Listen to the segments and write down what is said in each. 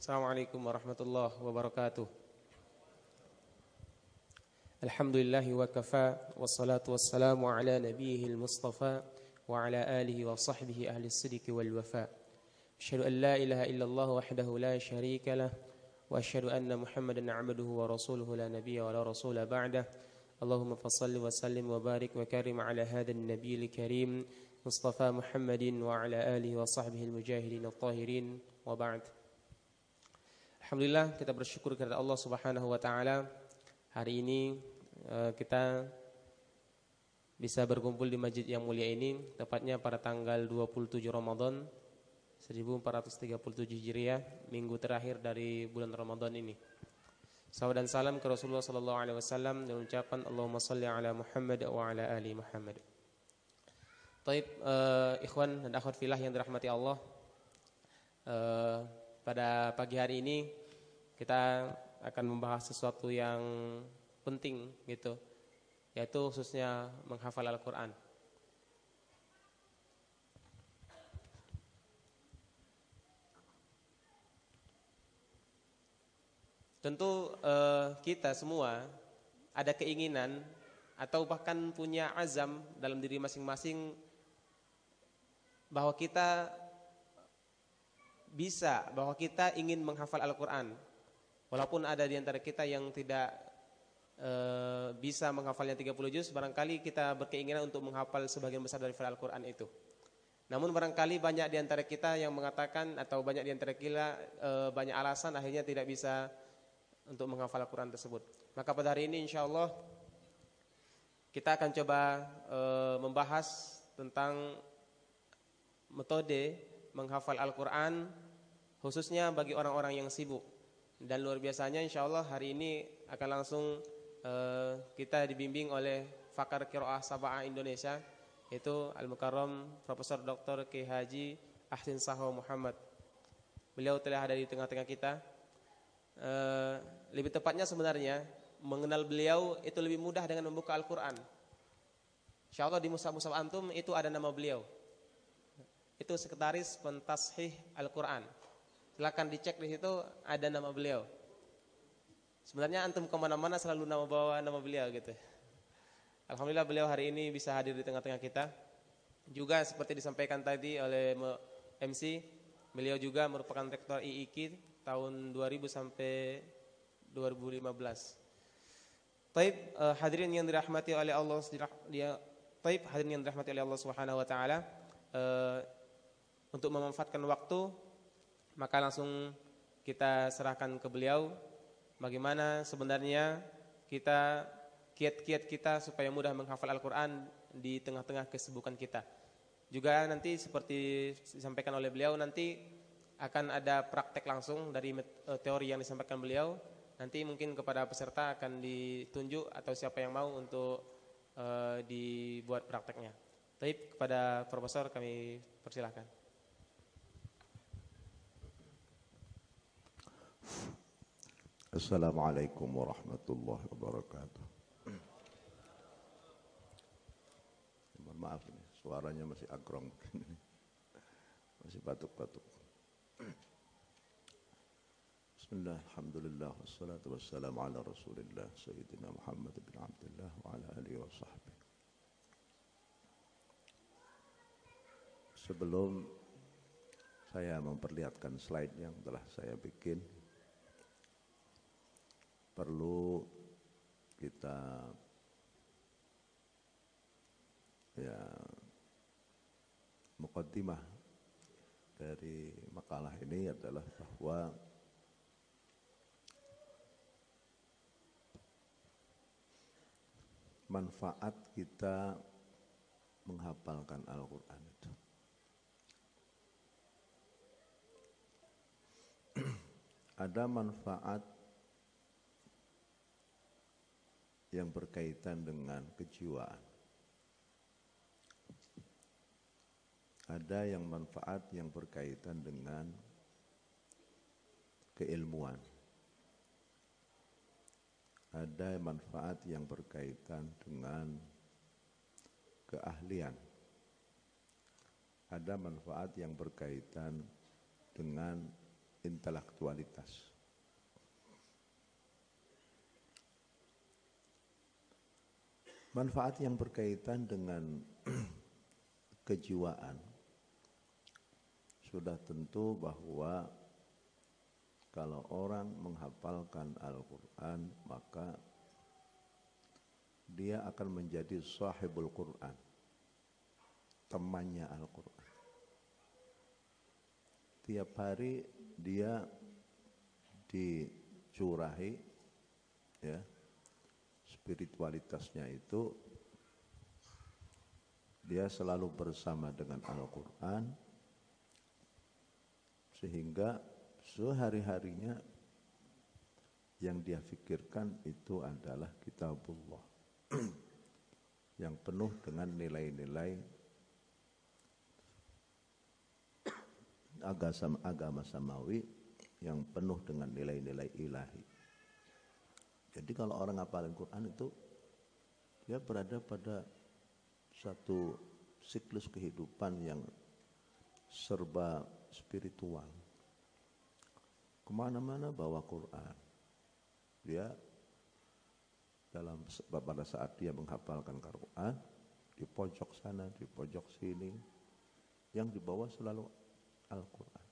Assalamualaikum warahmatullahi wabarakatuh. Alhamdulillah wa kafa wassalatu wassalamu ala nabiyhi al-mustafa wa ala alihi wa sahbihi ahli as-sidq wal wafa. Asyhadu an la ilaha illallah wahdahu la syarika lah wa asyhadu anna Muhammadan 'abduhu wa rasuluhu la nabiyya wa la rasula ba'dah. Allahumma fassalli wa sallim wa barik wa karim ala hadha an-nabiyil karim Mustafa Muhammadin wa ala alihi wa sahbihi al-mujahidin at-tahirin wa ba'd. Alhamdulillah kita bersyukur kepada Allah Subhanahu wa taala. Hari ini eh, kita bisa berkumpul di masjid yang mulia ini tepatnya pada tanggal 27 Ramadan 1437 Hijriah, minggu terakhir dari bulan Ramadan ini. Salam dan salam ke Rasulullah sallallahu alaihi wasallam dan ucapan Allahumma shalli ala Muhammad wa ala ali Muhammad. Taib uh, ikhwan dan akhwat filah yang dirahmati Allah. Uh, pada pagi hari ini kita akan membahas sesuatu yang penting gitu yaitu khususnya menghafal Al-Qur'an. Tentu uh, kita semua ada keinginan atau bahkan punya azam dalam diri masing-masing bahwa kita bisa bahwa kita ingin menghafal Al-Qur'an Walaupun ada di antara kita yang tidak e, bisa menghafalnya 30 juz, barangkali kita berkeinginan untuk menghafal sebagian besar dari Al-Quran itu. Namun barangkali banyak di antara kita yang mengatakan atau banyak di antara kita e, banyak alasan akhirnya tidak bisa untuk menghafal Al-Quran tersebut. Maka pada hari ini insya Allah kita akan coba e, membahas tentang metode menghafal Al-Quran khususnya bagi orang-orang yang sibuk dan luar biasanya insya Allah hari ini akan langsung uh, kita dibimbing oleh Fakar Kiroah Sabah Indonesia Yaitu Al-Mukarram Profesor Dr. K. Haji Ahsin Saho Muhammad Beliau telah ada di tengah-tengah kita uh, Lebih tepatnya sebenarnya Mengenal beliau itu lebih mudah dengan membuka Al-Quran Insya Allah di Musab-Musab Antum itu ada nama beliau Itu sekretaris pentashih Al-Quran Silahkan dicek di situ ada nama beliau. Sebenarnya antum ke mana-mana selalu nama bawa nama beliau gitu. Alhamdulillah beliau hari ini bisa hadir di tengah-tengah kita. Juga seperti disampaikan tadi oleh MC, beliau juga merupakan rektor IIK tahun 2000 sampai 2015. Taib uh, hadirin yang dirahmati oleh Allah dia Taib hadirin yang dirahmati oleh Allah Subhanahu wa taala uh, untuk memanfaatkan waktu maka langsung kita serahkan ke beliau bagaimana sebenarnya kita kiat-kiat kita supaya mudah menghafal Al-Qur'an di tengah-tengah kesibukan kita. Juga nanti seperti disampaikan oleh beliau nanti akan ada praktek langsung dari eh, teori yang disampaikan beliau. Nanti mungkin kepada peserta akan ditunjuk atau siapa yang mau untuk uh, dibuat prakteknya. Tapi kepada profesor kami persilahkan. Assalamualaikum warahmatullahi wabarakatuh. Mohon maaf ini, suaranya masih agrong. masih batuk-batuk. Bismillah, alhamdulillah, wassalatu wassalamu ala rasulillah, Sayyidina Muhammad bin Abdullah, wa ala alihi wa sahbihi. Sebelum saya memperlihatkan slide yang telah saya bikin, perlu kita ya mukaddimah dari makalah ini adalah bahwa manfaat kita menghafalkan Al-Quran itu. Ada manfaat yang berkaitan dengan kejiwaan. Ada yang manfaat yang berkaitan dengan keilmuan. Ada manfaat yang berkaitan dengan keahlian. Ada manfaat yang berkaitan dengan intelektualitas. Manfaat yang berkaitan dengan kejiwaan. Sudah tentu bahwa kalau orang menghafalkan Al-Quran maka dia akan menjadi sahibul Quran temannya Al-Quran. Tiap hari dia dicurahi ya spiritualitasnya itu dia selalu bersama dengan Al-Quran sehingga sehari-harinya yang dia pikirkan itu adalah kitabullah yang penuh dengan nilai-nilai agama, agama samawi yang penuh dengan nilai-nilai ilahi. Jadi kalau orang ngapalin Quran itu dia berada pada satu siklus kehidupan yang serba spiritual. Ke mana-mana bawa Quran. Dia dalam pada saat dia menghafalkan Quran di pojok sana, di pojok sini, yang dibawa selalu Al-Quran.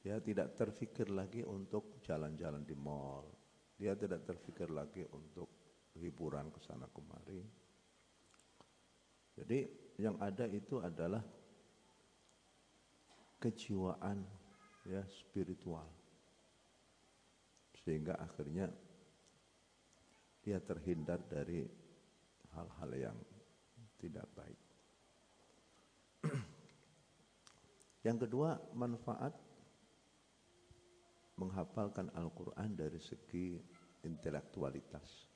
Dia tidak terfikir lagi untuk jalan-jalan di mall. Dia tidak terfikir lagi untuk hiburan ke sana kemari. Jadi yang ada itu adalah kejiwaan ya spiritual. Sehingga akhirnya dia terhindar dari hal-hal yang tidak baik. Yang kedua, manfaat menghafalkan Al-Quran dari segi intelektualitas.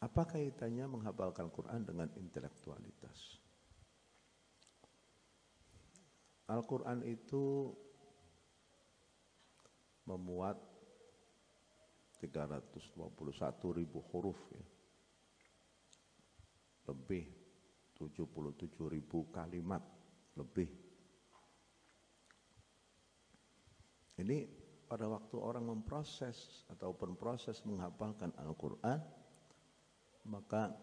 Apa kaitannya menghafalkan Quran dengan intelektualitas? Al-Quran itu memuat 321 ribu huruf ya. Lebih 77 ribu kalimat lebih. Ini pada waktu orang memproses ataupun proses menghafalkan Al-Quran, maka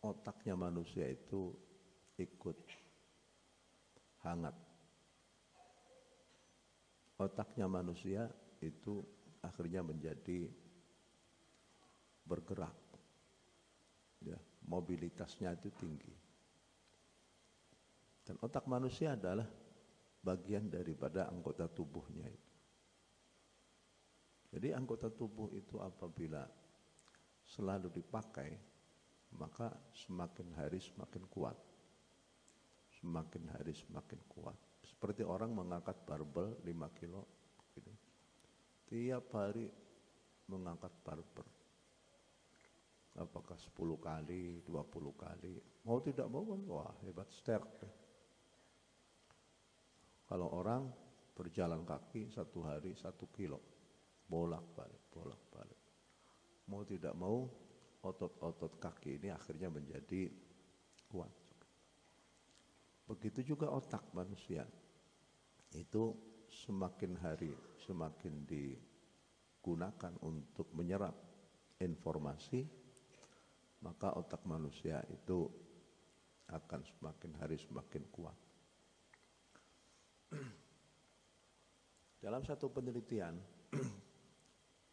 otaknya manusia itu ikut hangat. Otaknya manusia itu akhirnya menjadi bergerak. Ya, mobilitasnya itu tinggi. Dan otak manusia adalah bagian daripada anggota tubuhnya itu. Jadi anggota tubuh itu apabila selalu dipakai, maka semakin hari semakin kuat. Semakin hari semakin kuat. Seperti orang mengangkat barbel 5 kilo. Gitu. Tiap hari mengangkat barbel. Apakah 10 kali, 20 kali. Mau tidak mau, wah hebat, sterk. Kalau orang berjalan kaki satu hari satu kilo, bolak balik, bolak balik. Mau tidak mau, otot-otot kaki ini akhirnya menjadi kuat. Begitu juga otak manusia. Itu semakin hari semakin digunakan untuk menyerap informasi, maka otak manusia itu akan semakin hari semakin kuat. Dalam satu penelitian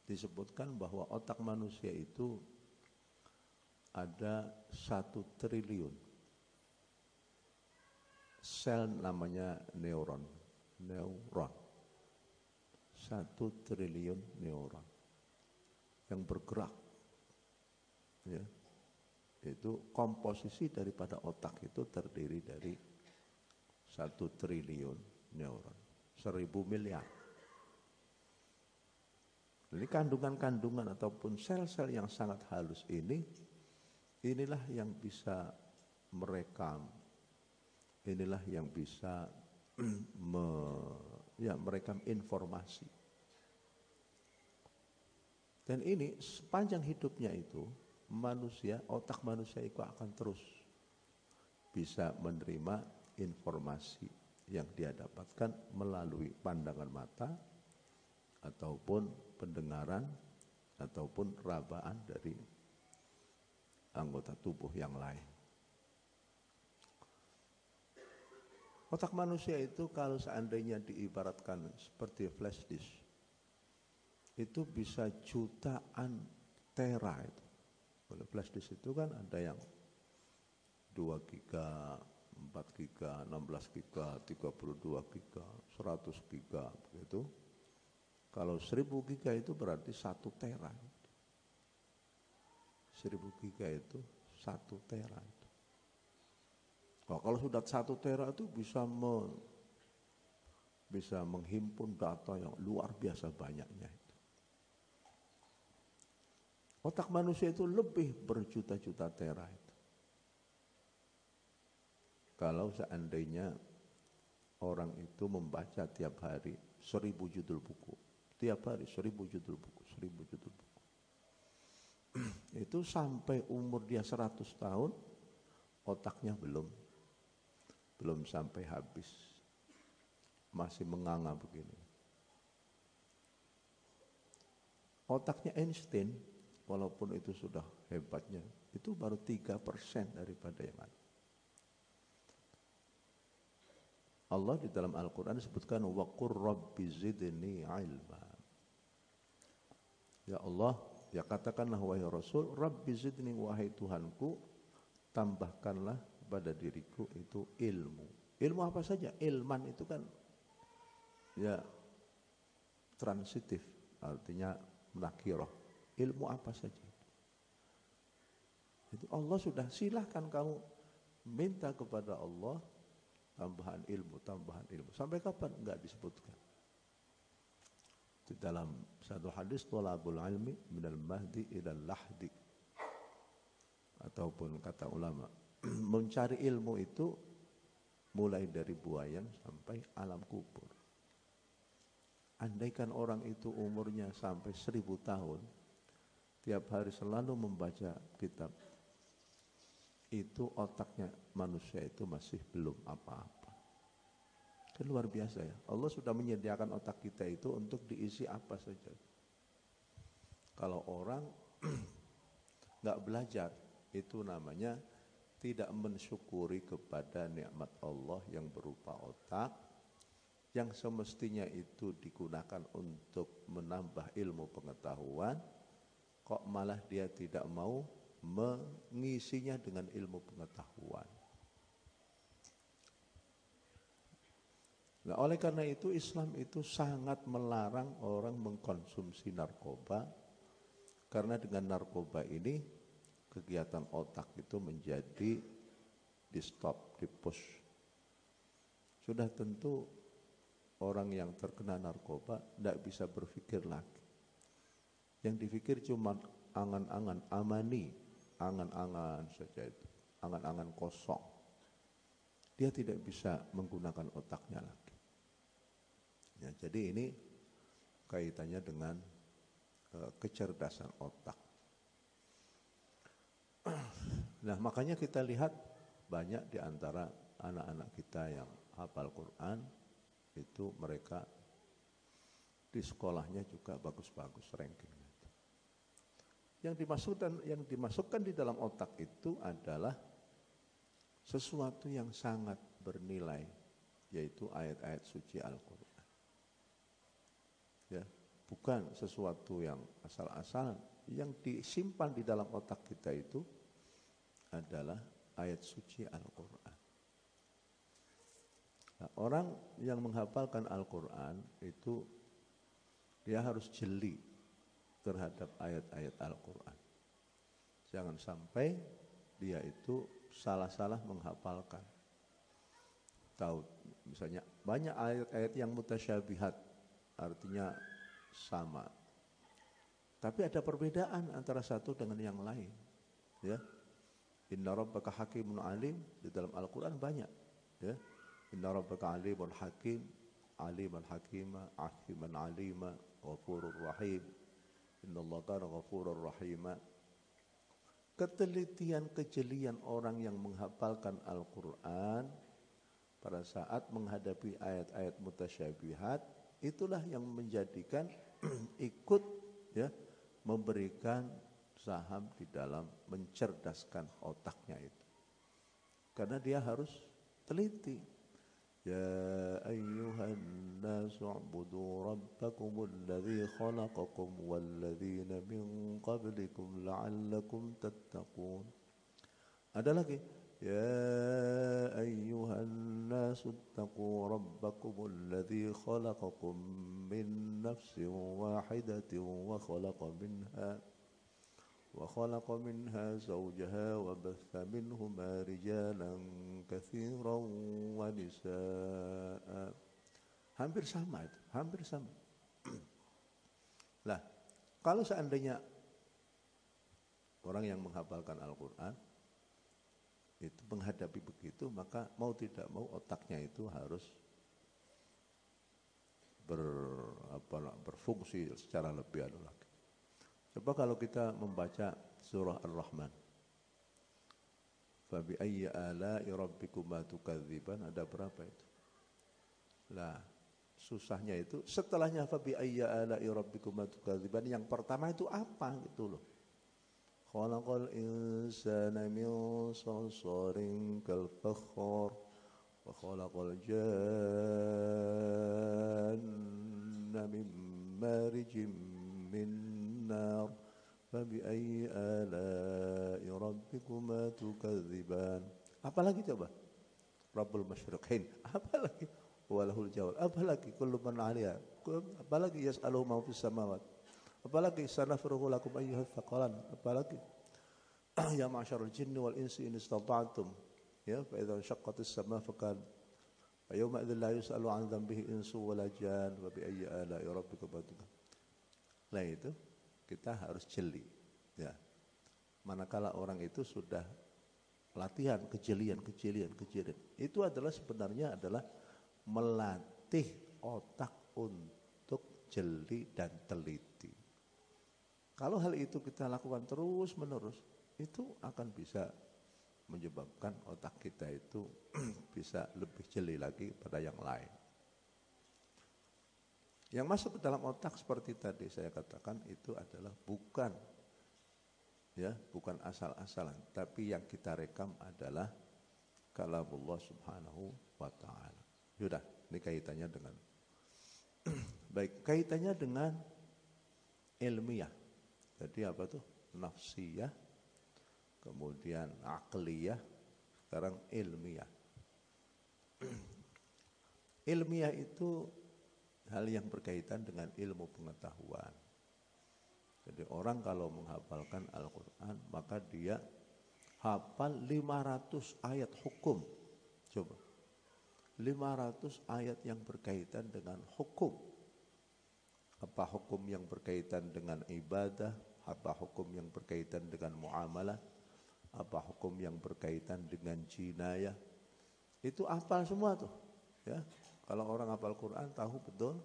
disebutkan bahwa otak manusia itu ada satu triliun sel namanya neuron neuron satu triliun neuron yang bergerak ya itu komposisi daripada otak itu terdiri dari satu triliun neuron. Seribu miliar. Jadi kandungan-kandungan ataupun sel-sel yang sangat halus ini, inilah yang bisa merekam, inilah yang bisa me, ya, merekam informasi. Dan ini sepanjang hidupnya itu, manusia, otak manusia itu akan terus bisa menerima informasi yang dia dapatkan melalui pandangan mata ataupun pendengaran ataupun rabaan dari anggota tubuh yang lain. Otak manusia itu kalau seandainya diibaratkan seperti flash disk, itu bisa jutaan tera itu. Kalau flash disk itu kan ada yang 2 giga, 4 giga, 16 giga, 32 giga, 100 giga begitu. Kalau 1000 giga itu berarti 1 tera. 1000 giga itu 1 tera. Nah, kalau sudah satu tera itu bisa me, bisa menghimpun data yang luar biasa banyaknya itu. Otak manusia itu lebih berjuta-juta tera itu. Kalau seandainya orang itu membaca tiap hari seribu judul buku, tiap hari seribu judul buku, seribu judul buku. itu sampai umur dia 100 tahun, otaknya belum belum sampai habis. Masih menganga begini. Otaknya Einstein, walaupun itu sudah hebatnya, itu baru 3% daripada yang ada. Allah di dalam Al-Quran disebutkan waqur rabbi zidni ilma. Ya Allah, ya katakanlah wahai Rasul, Rabbi zidni wahai Tuhanku, tambahkanlah pada diriku itu ilmu. Ilmu apa saja? Ilman itu kan ya transitif, artinya nakiroh. Ilmu apa saja. Itu Allah sudah silahkan kamu minta kepada Allah tambahan ilmu, tambahan ilmu. Sampai kapan? Enggak disebutkan. Di dalam satu hadis tolabul ilmi minal mahdi ilal lahdi. Ataupun kata ulama, mencari ilmu itu mulai dari buayan sampai alam kubur. Andaikan orang itu umurnya sampai seribu tahun, tiap hari selalu membaca kitab, itu otaknya manusia itu masih belum apa-apa. Itu luar biasa ya. Allah sudah menyediakan otak kita itu untuk diisi apa saja. Kalau orang nggak belajar, itu namanya tidak mensyukuri kepada nikmat Allah yang berupa otak yang semestinya itu digunakan untuk menambah ilmu pengetahuan kok malah dia tidak mau mengisinya dengan ilmu pengetahuan. Nah, oleh karena itu Islam itu sangat melarang orang mengkonsumsi narkoba karena dengan narkoba ini kegiatan otak itu menjadi di stop, di push. Sudah tentu orang yang terkena narkoba tidak bisa berpikir lagi. Yang dipikir cuma angan-angan amani, angan-angan saja itu, angan-angan kosong. Dia tidak bisa menggunakan otaknya lagi. Ya, jadi ini kaitannya dengan uh, kecerdasan otak. Nah makanya kita lihat banyak di antara anak-anak kita yang hafal Quran itu mereka di sekolahnya juga bagus-bagus ranking. Yang dimasukkan yang dimasukkan di dalam otak itu adalah sesuatu yang sangat bernilai yaitu ayat-ayat suci Al-Qur'an. Ya, bukan sesuatu yang asal-asalan yang disimpan di dalam otak kita itu adalah ayat suci Al-Quran. Nah, orang yang menghafalkan Al-Quran itu dia harus jeli terhadap ayat-ayat Al-Quran. Jangan sampai dia itu salah-salah menghafalkan. Tahu misalnya banyak ayat-ayat yang mutasyabihat artinya sama tapi ada perbedaan antara satu dengan yang lain. Ya. Inna rabbaka hakimun alim di dalam Al-Qur'an banyak, ya. Inna rabbaka alimul hakim, aliman hakima, hakiman alima, ghafurur rahim. Inna Allah kana ghafurur rahima. Ketelitian kejelian orang yang menghafalkan Al-Qur'an pada saat menghadapi ayat-ayat mutasyabihat itulah yang menjadikan ikut ya memberikan saham di dalam mencerdaskan otaknya itu. Karena dia harus teliti. Ya ayyuhan nasu ubudu rabbakum alladhi khalaqakum walladhina min qablikum la'allakum tattaqun. Ada lagi يا أيها الناس اتقوا ربكم الذي خلقكم من نفس واحدة وخلق منها وخلق منها زوجها وبث منهما رجالا كثيرا ونساء hampir sama itu hampir sama lah kalau seandainya orang yang menghafalkan Al-Quran itu menghadapi begitu maka mau tidak mau otaknya itu harus ber, apa, berfungsi secara lebih anu lagi. Coba kalau kita membaca surah Ar-Rahman. Fabi ayyi ala'i rabbikuma tukadziban ada berapa itu? Lah, susahnya itu setelahnya fabi ayyi ala'i rabbikuma tukadziban yang pertama itu apa gitu loh. خلق الإنسان من صلصال كالفخار وخلق الجان من مارج من نار فبأي آلاء ربكما تكذبان apalagi coba Rabbul Masyriqin apalagi walahul jawab apalagi kullu man 'alaiha apalagi yas'alu ma fis samawati Apalagi sanafruhu lakum ayyuhal thaqalan. Apalagi ya ma'syarul jinni wal insi in istata'tum. Ya, fa idza syaqqatis sama fakan fa yawma idzin la yus'alu 'an dhanbihi insu wala jan wa bi ayyi ala'i rabbika batuka. Nah itu kita harus jeli. Ya. Manakala orang itu sudah latihan kejelian, kejelian, kejelian. Itu adalah sebenarnya adalah melatih otak untuk jeli dan teliti. Kalau hal itu kita lakukan terus menerus, itu akan bisa menyebabkan otak kita itu bisa lebih jeli lagi pada yang lain. Yang masuk ke dalam otak seperti tadi saya katakan itu adalah bukan ya, bukan asal-asalan, tapi yang kita rekam adalah kalamullah Subhanahu wa taala. Sudah, ini kaitannya dengan baik, kaitannya dengan ilmiah. Jadi apa tuh? Nafsiyah, kemudian akliyah, sekarang ilmiah. ilmiah itu hal yang berkaitan dengan ilmu pengetahuan. Jadi orang kalau menghafalkan Al-Quran maka dia hafal 500 ayat hukum. Coba. 500 ayat yang berkaitan dengan hukum. Apa hukum yang berkaitan dengan ibadah, apa hukum yang berkaitan dengan muamalah, apa hukum yang berkaitan dengan jinayah. Itu hafal semua tuh. Ya. Kalau orang hafal Quran tahu betul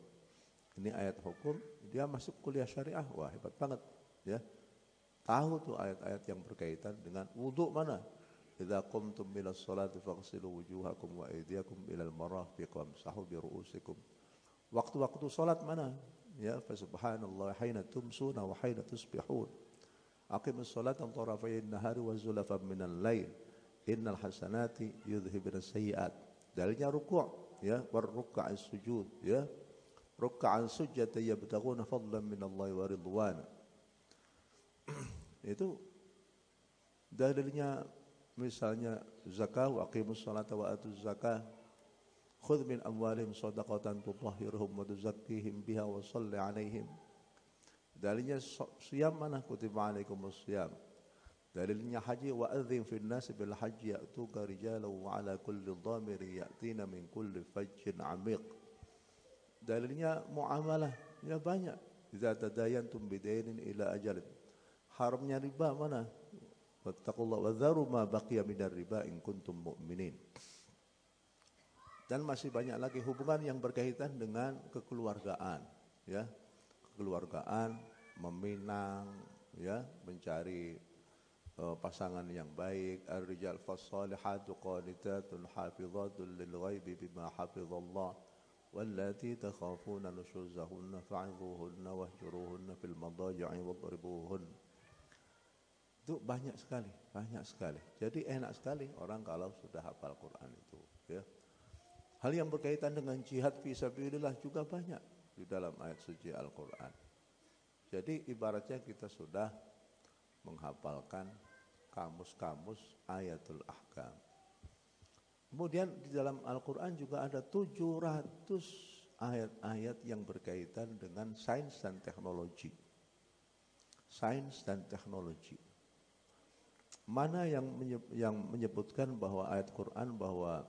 ini ayat hukum, dia masuk kuliah syariah. Wah, hebat banget, ya. Tahu tuh ayat-ayat yang berkaitan dengan wudhu mana? Idza qumtum minas salati faghsilu wujuhakum wa aydiyakum ilal marafiq wamsahu bi ru'usikum. Waktu-waktu salat mana? Ya fa subhanallah haina tumsuna wa haina tusbihun. Aqimus salata tarafay an-nahari wa zulafan minal lail. Innal hasanati yudhhibun sayyi'at. Dalilnya ruku' ya war ruk'a sujud ya. Ruk'an sujjata yabtaguna fadlan min Allah wa ridwana. Itu dalilnya misalnya zakah wa aqimus salata wa atuz zakah خذ من أموالهم صدقة تطهرهم وتزكيهم بها وصل عليهم. دليلنا صيام منا كتب عليكم الصيام؟ دليلنا حج وأذن في الناس بالحج. يأتوك رجالا وعلى كل ضامر يأتين من كل فج عميق. دليلنا معاملة. يا banyak إذا تداينتم بدين إلى أجل حرم يا ربا منا. واتقوا الله وذروا ما بقي من الربا إن كنتم مؤمنين. Dan masih banyak lagi hubungan yang berkaitan dengan kekeluargaan ya kekeluargaan meminang ya mencari uh, pasangan yang baik ar-rijal fas-salihatu qanitatun hafizatun lil ghaibi bima hafizallah wallati takhafuna nushuzahunna fa'idhuhunna wahjuruhunna fil madaji'i wadribuhunna itu banyak sekali, banyak sekali. Jadi enak sekali orang kalau sudah hafal Quran itu, ya. Hal yang berkaitan dengan jihad fisabilillah juga banyak di dalam ayat suci Al-Qur'an. Jadi ibaratnya kita sudah menghafalkan kamus-kamus ayatul ahkam. Kemudian di dalam Al-Quran juga ada 700 ayat-ayat yang berkaitan dengan sains dan teknologi. Sains dan teknologi. Mana yang menyebutkan bahwa ayat Quran bahwa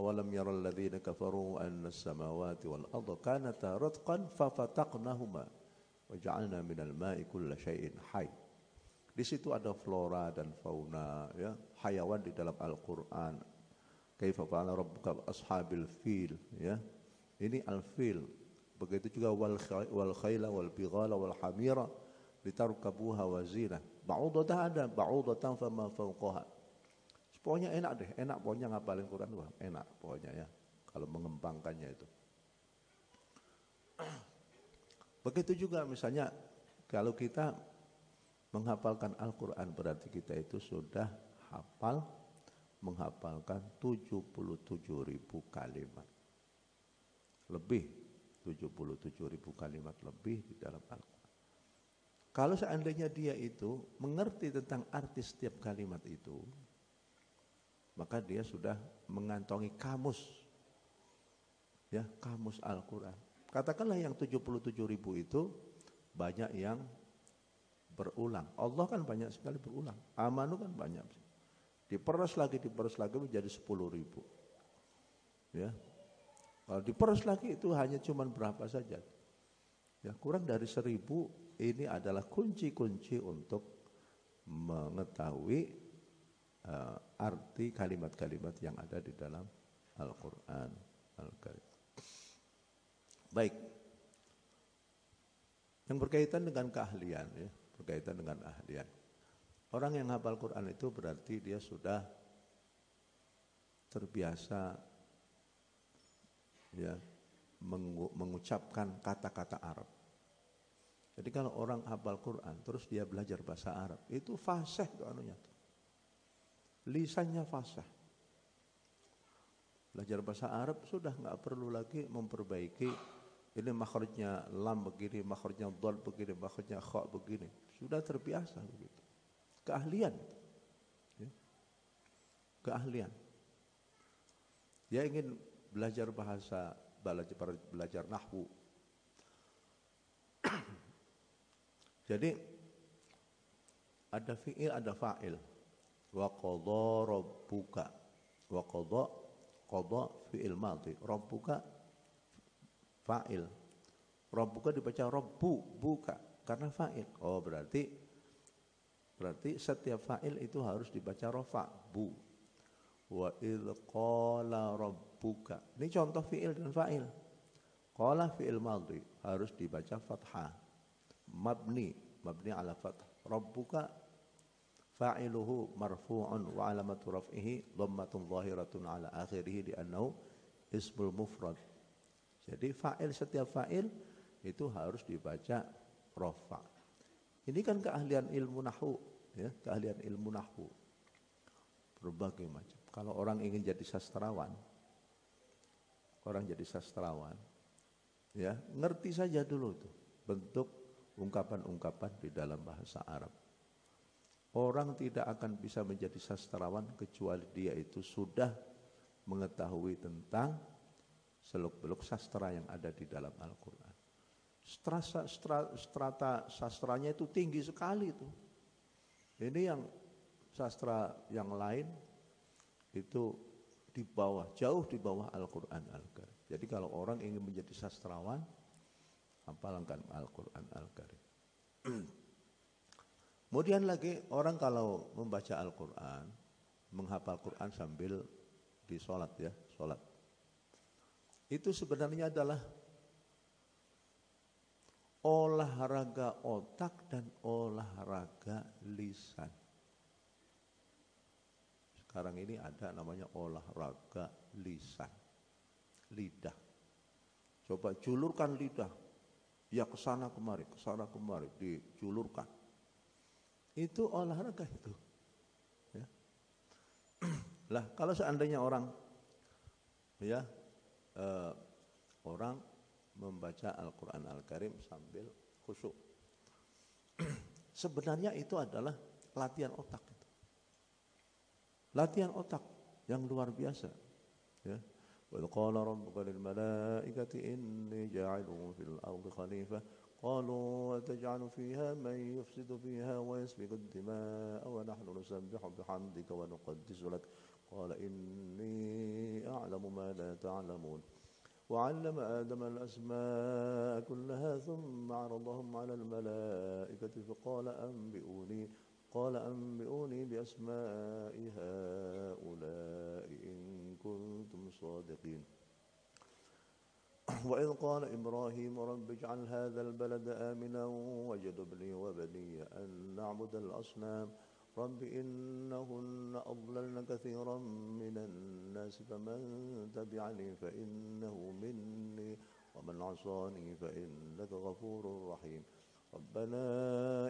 Ladzina kafaru anna as-samawati wal arda kanata ratqan fafataqnahuma wa ja'alna minal ma'i kulla syai'in hayy. Di situ ada flora dan fauna ya, hayawan di dalam Al-Qur'an. Kaifa fa'ala rabbuka ashabil fil ya. Ini al-fil. Begitu juga wal wal khayla wal bighala wal hamira litarkabuha wa zinah. Ba'udatan ada, ba'udatan fama fauqaha. Pokoknya enak deh, enak pokoknya ngapalin Quran wah, enak pokoknya ya. Kalau mengembangkannya itu. Begitu juga misalnya kalau kita menghafalkan Al-Quran berarti kita itu sudah hafal menghafalkan 77 ribu kalimat. Lebih 77 ribu kalimat lebih di dalam Al-Quran. Kalau seandainya dia itu mengerti tentang arti setiap kalimat itu, maka dia sudah mengantongi kamus. Ya, kamus Al-Quran. Katakanlah yang 77 ribu itu banyak yang berulang. Allah kan banyak sekali berulang. Amanu kan banyak. Diperas lagi, diperas lagi menjadi 10 ribu. Ya, kalau diperas lagi itu hanya cuma berapa saja. Ya, kurang dari seribu ini adalah kunci-kunci untuk mengetahui uh, arti kalimat-kalimat yang ada di dalam Al-Quran. Al-Karim. Baik. Yang berkaitan dengan keahlian, ya, berkaitan dengan ahlian. Orang yang hafal Quran itu berarti dia sudah terbiasa ya mengucapkan kata-kata Arab. Jadi kalau orang hafal Quran terus dia belajar bahasa Arab, itu fasih anunya. Lisannya fasih. Belajar bahasa Arab sudah nggak perlu lagi memperbaiki ini makhrajnya lam begini, makhrajnya dhal begini, makhrajnya kha begini. Sudah terbiasa begitu. Keahlian. Ya. Keahlian. Dia ingin belajar bahasa, belajar, belajar nahwu, Jadi ada fi'il, ada fa'il. Wa qadha rabbuka. Wa qadha qadha fi'il madhi. Rabbuka fa'il. Rabbuka dibaca rabbu, buka karena fa'il. Oh, berarti berarti setiap fa'il itu harus dibaca rafa, bu. Wa idh qala rabbuka. Ini contoh fi'il dan fa'il. Qala fi'il madhi harus dibaca fathah mabni mabni ala fath rabbuka fa'iluhu marfu'un wa alamatu raf'ihi dhammatun zahiratun ala akhirih li'annahu ismul mufrad. Jadi fa'il setiap fa'il itu harus dibaca rafa. Ini kan keahlian ilmu nahwu ya keahlian ilmu nahwu berbagai macam. Kalau orang ingin jadi sastrawan orang jadi sastrawan ya ngerti saja dulu tuh bentuk ungkapan-ungkapan di dalam bahasa Arab. Orang tidak akan bisa menjadi sastrawan kecuali dia itu sudah mengetahui tentang seluk-beluk sastra yang ada di dalam Al-Quran. Strata, strata, sastranya itu tinggi sekali itu. Ini yang sastra yang lain itu di bawah, jauh di bawah Al-Quran Al-Karim. Jadi kalau orang ingin menjadi sastrawan, hafalkan Al-Quran Al-Karim. Kemudian lagi orang kalau membaca Al-Quran, menghafal Quran sambil di sholat ya, sholat. Itu sebenarnya adalah olahraga otak dan olahraga lisan. Sekarang ini ada namanya olahraga lisan, lidah. Coba julurkan lidah, ya ke sana kemari, ke sana kemari, dijulurkan. Itu olahraga itu. Ya. lah kalau seandainya orang, ya eh, orang membaca Al-Quran Al-Karim sambil khusyuk. Sebenarnya itu adalah latihan otak. Itu. Latihan otak yang luar biasa. Ya. وإذ قال ربك للملائكة إني جاعل في الأرض خليفة قالوا وتجعل فيها من يفسد فيها ويسفك الدماء ونحن نسبح بحمدك ونقدس لك. قال إني أعلم ما لا تعلمون. وعلم آدم الأسماء كلها ثم عرضهم على الملائكة فقال أنبئوني قال أنبئوني بأسماء هؤلاء إن كنتم صادقين. وإذ قال إبراهيم رب اجعل هذا البلد آمنا واجنبني وبني أن نعبد الأصنام. رب إنهن أضللن كثيرا من الناس فمن تبعني فإنه مني ومن عصاني فإنك غفور رحيم. ربنا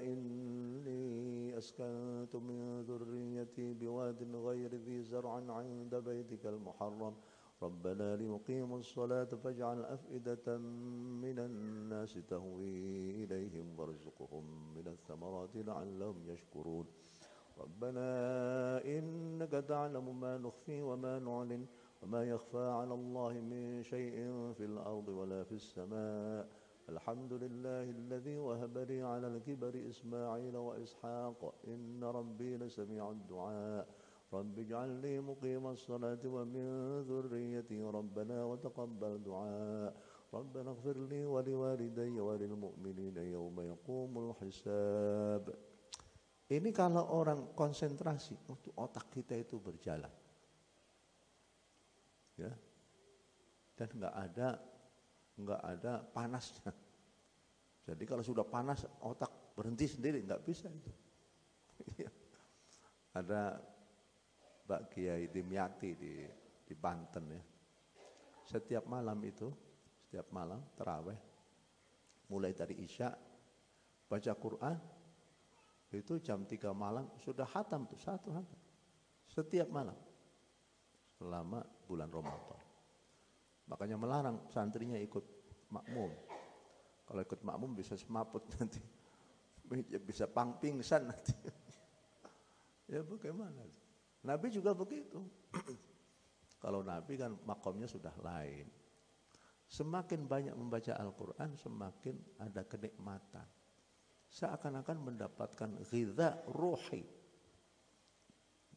إني أسكنت من ذريتي بواد غير ذي زرع عند بيتك المحرم. ربنا ليقيموا الصلاة فاجعل أفئدة من الناس تهوي إليهم وارزقهم من الثمرات لعلهم يشكرون. ربنا إنك تعلم ما نخفي وما نعلن وما يخفى على الله من شيء في الأرض ولا في السماء. الحمد لله الذي وهب لي على الكبر إسماعيل وإسحاق. إن ربي لسميع الدعاء. رب اجعلني مقيم الصلاة ومن ذريتي ربنا وتقبل دعاء ربنا اغفر لي ولوالدي وللمؤمنين يوم يقوم الحساب Ini kalau orang konsentrasi, untuk otak kita itu berjalan. Ya. Dan nggak ada nggak ada panasnya. Jadi kalau sudah panas otak berhenti sendiri nggak bisa itu. Iya. ada Mbak Kiai Dimyati di di Banten ya. Setiap malam itu, setiap malam terawih, mulai dari Isya, baca Quran, itu jam 3 malam sudah hatam tuh satu hatam. Setiap malam. Selama bulan Ramadan. Makanya melarang santrinya ikut makmum. Kalau ikut makmum bisa semaput nanti. Bisa pang pingsan nanti. ya bagaimana? Nabi juga begitu. Kalau Nabi kan makomnya sudah lain. Semakin banyak membaca Al-Quran, semakin ada kenikmatan seakan-akan mendapatkan ghidha ruhi.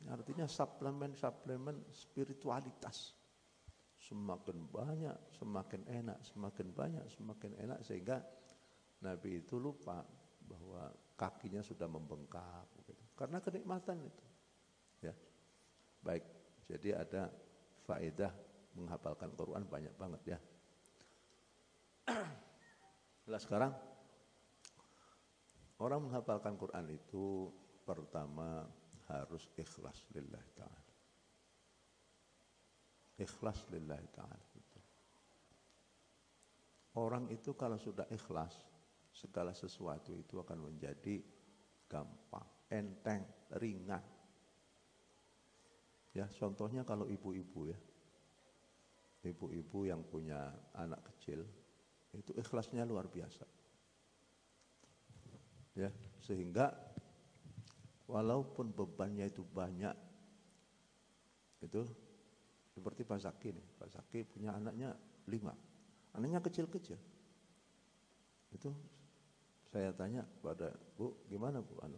Artinya suplemen-suplemen spiritualitas. Semakin banyak, semakin enak, semakin banyak, semakin enak sehingga Nabi itu lupa bahwa kakinya sudah membengkak gitu. Karena kenikmatan itu. Baik, jadi ada faedah menghafalkan Quran banyak banget ya. Nah sekarang Orang menghafalkan Quran itu pertama harus ikhlas lillahi ta'ala. Ikhlas lillahi ta'ala. Orang itu kalau sudah ikhlas, segala sesuatu itu akan menjadi gampang, enteng, ringan. Ya, contohnya kalau ibu-ibu ya. Ibu-ibu yang punya anak kecil, itu ikhlasnya luar biasa ya sehingga walaupun bebannya itu banyak itu seperti Pak Zaki nih Pak Zaki punya anaknya lima anaknya kecil-kecil itu saya tanya pada Bu gimana Bu anu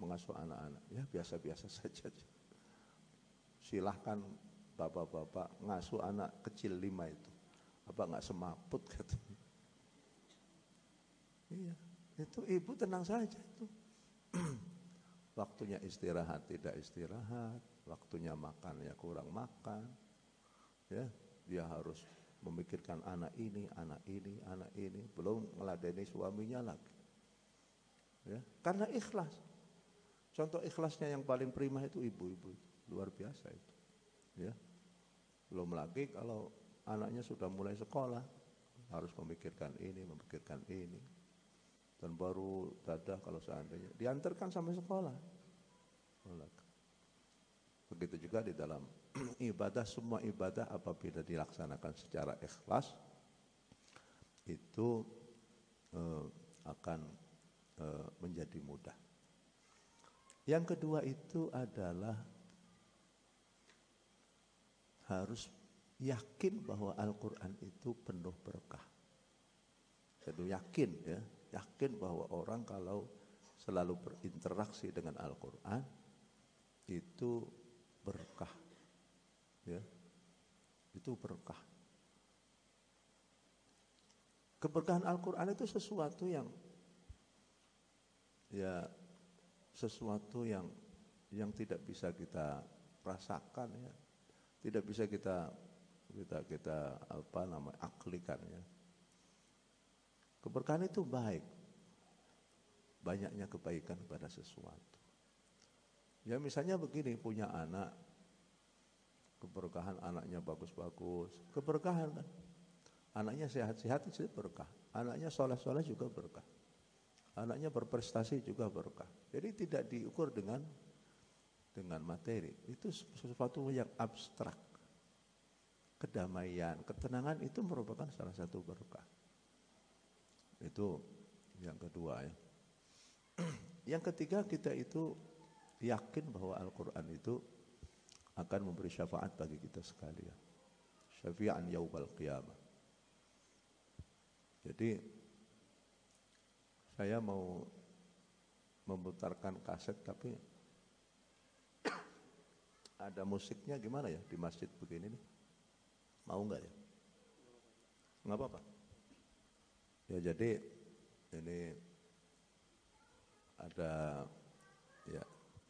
mengasuh anak-anak? Ya biasa-biasa saja. Silahkan bapak-bapak ngasuh anak kecil lima itu. Apa nggak semaput katanya. Iya, itu ibu tenang saja itu. Waktunya istirahat tidak istirahat, waktunya makan ya kurang makan. Ya, dia harus memikirkan anak ini, anak ini, anak ini, belum meladeni suaminya lagi. Ya, karena ikhlas. Contoh ikhlasnya yang paling prima itu ibu-ibu, luar biasa itu. Ya, belum lagi kalau anaknya sudah mulai sekolah, harus memikirkan ini, memikirkan ini. Dan baru dadah kalau seandainya diantarkan sampai sekolah. Begitu juga di dalam ibadah, semua ibadah apabila dilaksanakan secara ikhlas, itu eh, akan eh, menjadi mudah. Yang kedua itu adalah harus yakin bahwa Al-Quran itu penuh berkah. Jadi yakin ya, yakin bahwa orang kalau selalu berinteraksi dengan Al-Quran itu berkah. Ya. Itu berkah. Keberkahan Al-Quran itu sesuatu yang ya sesuatu yang yang tidak bisa kita rasakan ya. Tidak bisa kita kita kita apa namanya aklikan ya. Keberkahan itu baik. Banyaknya kebaikan pada sesuatu. Ya misalnya begini, punya anak, keberkahan anaknya bagus-bagus, keberkahan kan. Anaknya sehat-sehat itu berkah. Anaknya soleh-soleh juga berkah. Anaknya berprestasi juga berkah. Jadi tidak diukur dengan dengan materi. Itu sesuatu yang abstrak. Kedamaian, ketenangan itu merupakan salah satu berkah. Itu yang kedua ya. Yang ketiga kita itu yakin bahwa Al-Quran itu akan memberi syafaat bagi kita sekalian. Syafi'an yaubal qiyamah. Jadi saya mau memutarkan kaset tapi ada musiknya gimana ya di masjid begini nih? Mau nggak ya? Nggak apa-apa. Ya jadi ini ada ya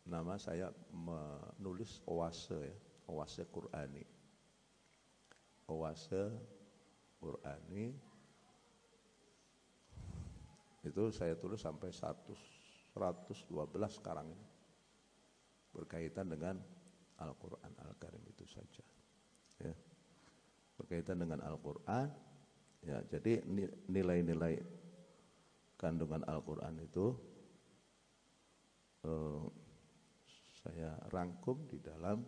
nama saya menulis oase ya, oase Qurani. Oase Qurani itu saya tulis sampai 100, 112 sekarang ini berkaitan dengan Al-Quran Al-Karim itu saja ya. berkaitan dengan Al-Quran ya jadi nilai-nilai kandungan Al-Quran itu eh, saya rangkum di dalam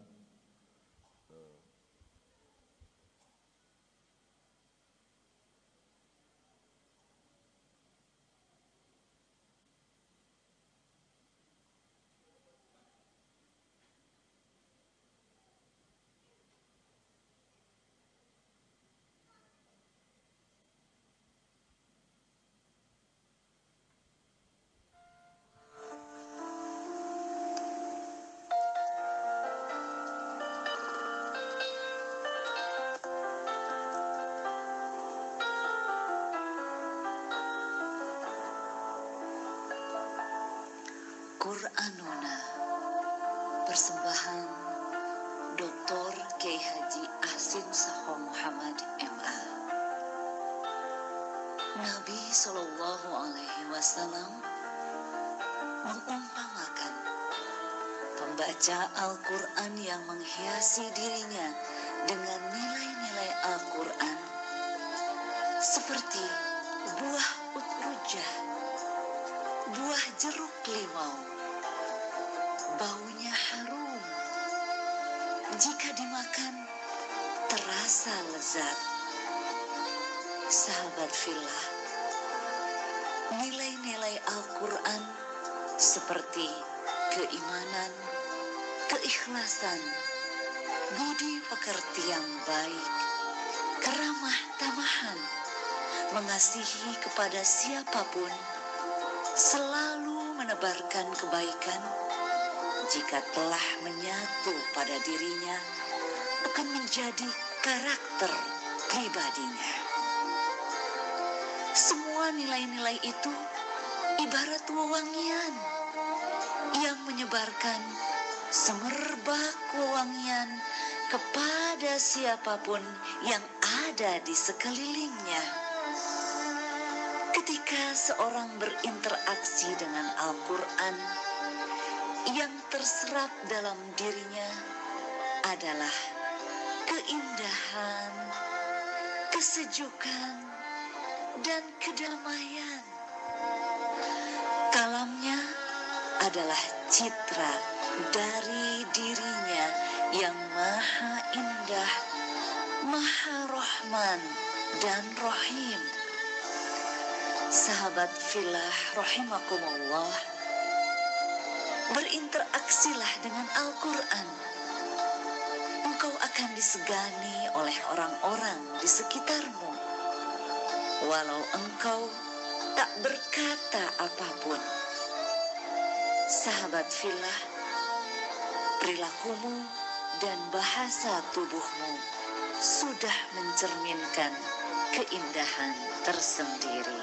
Quranuna Persembahan Dr. K. Haji Ahsin Saho Muhammad MA Nabi Shallallahu Alaihi Wasallam mengumpamakan pembaca Al-Quran yang menghiasi dirinya dengan nilai-nilai Al-Quran seperti buah utrujah, buah jeruk limau, Baunya harum. Jika dimakan, terasa lezat. Sahabat filah, nilai-nilai Al-Quran seperti keimanan, keikhlasan, budi pekerti yang baik, keramah tamahan, mengasihi kepada siapa pun, selalu menebarkan kebaikan jika telah menyatu pada dirinya akan menjadi karakter pribadinya. Semua nilai-nilai itu ibarat wewangian yang menyebarkan semerbak wewangian kepada siapa pun yang ada di sekelilingnya. Ketika seorang berinteraksi dengan Al-Quran, yang terserap dalam dirinya adalah keindahan, kesejukan, dan kedamaian. Kalamnya adalah citra dari dirinya yang maha indah, maha rohman, dan rohim. Sahabat filah rahimakumullah, berinteraksilah dengan Al-Quran. Engkau akan disegani oleh orang-orang di sekitarmu. Walau engkau tak berkata apa pun. Sahabat filah, perilakumu dan bahasa tubuhmu sudah mencerminkan keindahan tersendiri.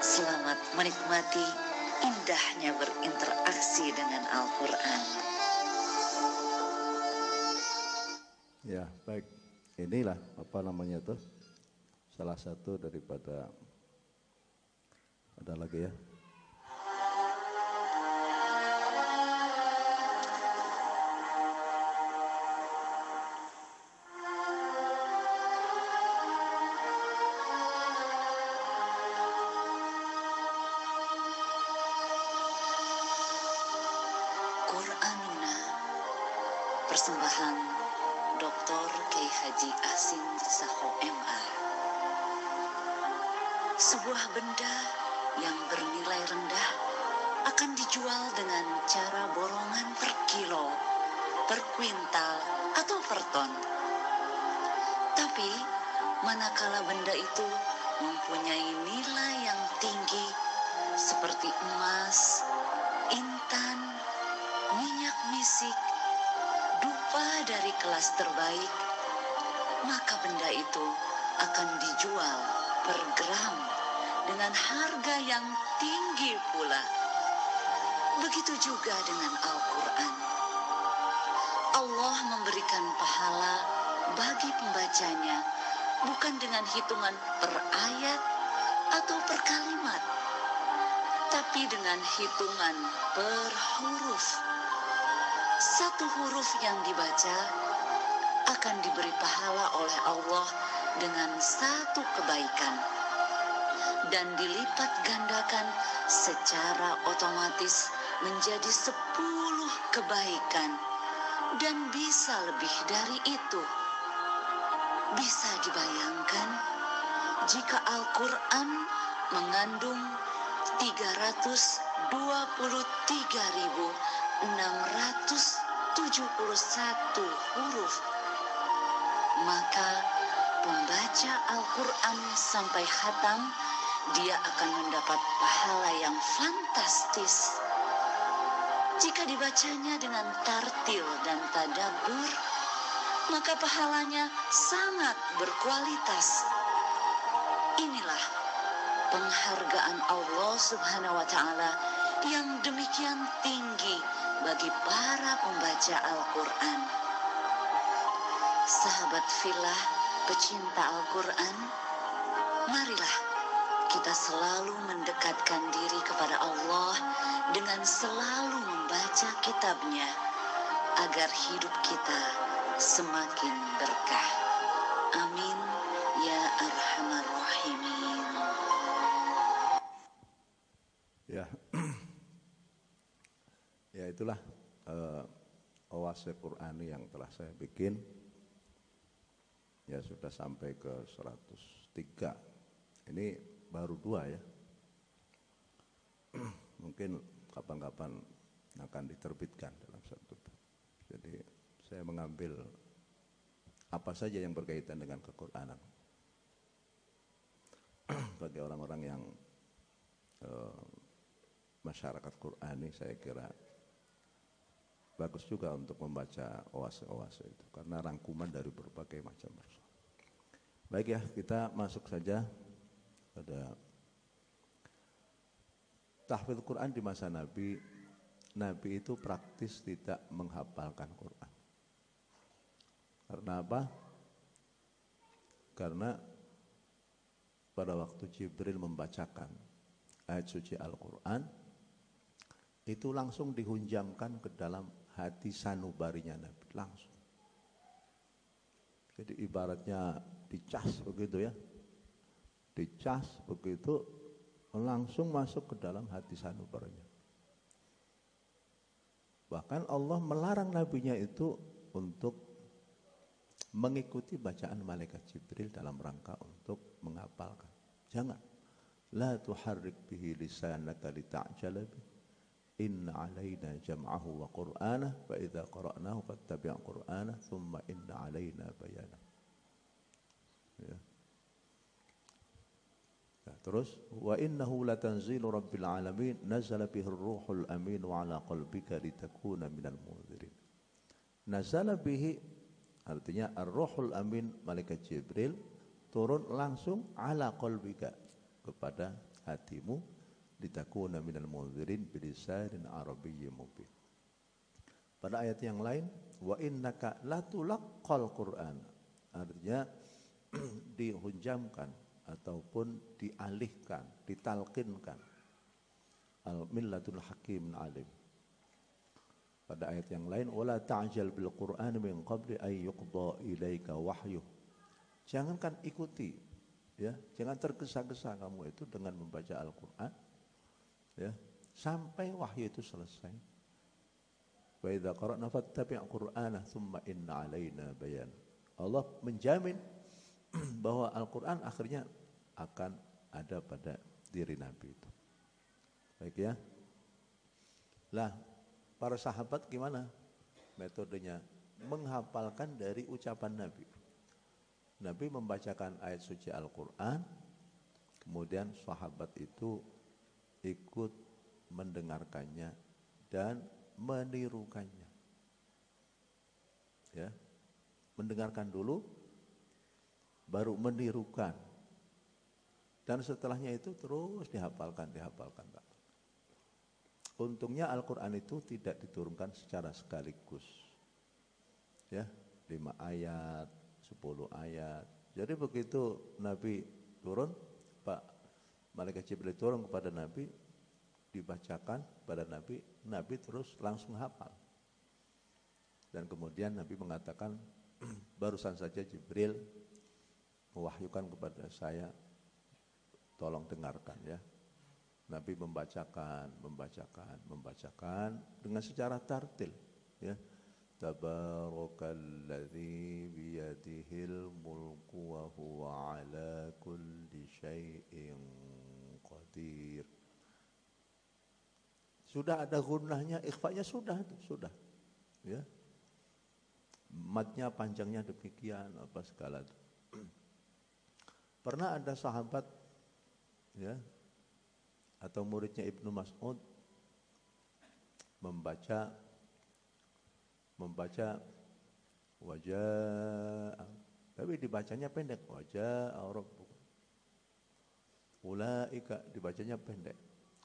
Selamat menikmati indahnya berinteraksi dengan Al-Quran. Ya, baik. Inilah apa namanya tuh? Salah satu daripada ada lagi ya. Juga dengan Al-Quran. Allah memberikan pahala bagi pembacanya bukan dengan hitungan per ayat atau per kalimat, tapi dengan hitungan per huruf. Satu huruf yang dibaca akan diberi pahala oleh Allah dengan satu kebaikan dan dilipat gandakan secara otomatis menjadi sepuluh kebaikan dan bisa lebih dari itu. Bisa dibayangkan jika Al-Quran mengandung 323.671 huruf, maka pembaca Al-Quran sampai hatam dia akan mendapat pahala yang fantastis. Jika dibacanya dengan tartil dan tadabur, maka pahalanya sangat berkualitas. Inilah penghargaan Allah Subhanahu wa taala yang demikian tinggi bagi para pembaca Al-Qur'an. Sahabat filah pecinta Al-Qur'an, marilah kita selalu mendekatkan diri kepada Allah dengan selalu membaca kitabnya agar hidup kita semakin berkah. Amin ya arhamar rahimin. Ya, ya itulah uh, oase Qurani yang telah saya bikin. Ya sudah sampai ke 103. Ini baru dua ya. Mungkin kapan-kapan akan diterbitkan dalam satu. Jadi saya mengambil apa saja yang berkaitan dengan kequranan. Bagi orang-orang yang uh, masyarakat Qurani saya kira bagus juga untuk membaca oase-oase itu karena rangkuman dari berbagai macam persoalan. Baik ya, kita masuk saja pada tahfidz Quran di masa Nabi. Nabi itu praktis tidak menghafalkan Quran. Karena apa? Karena pada waktu Jibril membacakan ayat suci Al-Quran, itu langsung dihunjamkan ke dalam hati sanubarinya Nabi, langsung. Jadi ibaratnya dicas begitu ya, dicas begitu langsung masuk ke dalam hati sanubarinya. Bahkan Allah melarang nabinya itu untuk mengikuti bacaan malaikat Jibril dalam rangka untuk menghafalkan. Jangan. La tuharrik bihi lisanaka lita'jala. Inna alaina jam'ahu wa qur'anah fa idza qara'nahu fattabi' qur'anah thumma inna alaina bayanah. Ya. Terus wa innahu latanzilu rabbil alamin nazala bihi ruhul amin wa ala qalbika litakuna minal munzirin. Nazala bihi Artinya Ar-Ruhul Amin Malaikat Jibril turun langsung ala qalbika kepada hatimu litakuna minal munzirin bilisanin arabiyyin mubin. Pada ayat yang lain wa innaka latulaqqal Qur'an. Artinya dihunjamkan ataupun dialihkan, ditalkinkan. Al-millatul hakim alim. Pada ayat yang lain, wala ta'jal bil Qur'an min qabli ay yuqda ilaika wahyu. Jangankan ikuti, ya, jangan tergesa-gesa kamu itu dengan membaca Al-Qur'an, ya, sampai wahyu itu selesai. Wa idza qara'na fattabi' Qur'ana thumma inna 'alaina bayan. Allah menjamin bahwa Al-Qur'an akhirnya akan ada pada diri Nabi itu. Baik ya. Lah, Para sahabat gimana metodenya? Menghafalkan dari ucapan Nabi. Nabi membacakan ayat suci Al-Quran, kemudian sahabat itu ikut mendengarkannya dan menirukannya. Ya, mendengarkan dulu, baru menirukan, dan setelahnya itu terus dihafalkan, dihafalkan, Pak. Untungnya Al-Quran itu tidak diturunkan secara sekaligus. Ya, lima ayat, sepuluh ayat. Jadi begitu Nabi turun, Pak Malaikat Jibril turun kepada Nabi, dibacakan pada Nabi, Nabi terus langsung hafal. Dan kemudian Nabi mengatakan, barusan saja Jibril mewahyukan kepada saya, tolong dengarkan ya. Nabi membacakan, membacakan, membacakan dengan secara tartil ya. Tabarakalladzi biyadihil mulku wa huwa ala kulli syai'in qadir. Sudah ada gunnahnya, ikhfanya sudah sudah. Ya. Matnya panjangnya demikian apa segala itu. Pernah ada sahabat ya atau muridnya Ibnu Mas'ud membaca membaca wajah tapi dibacanya pendek wajah Rabbuk ulaika dibacanya pendek.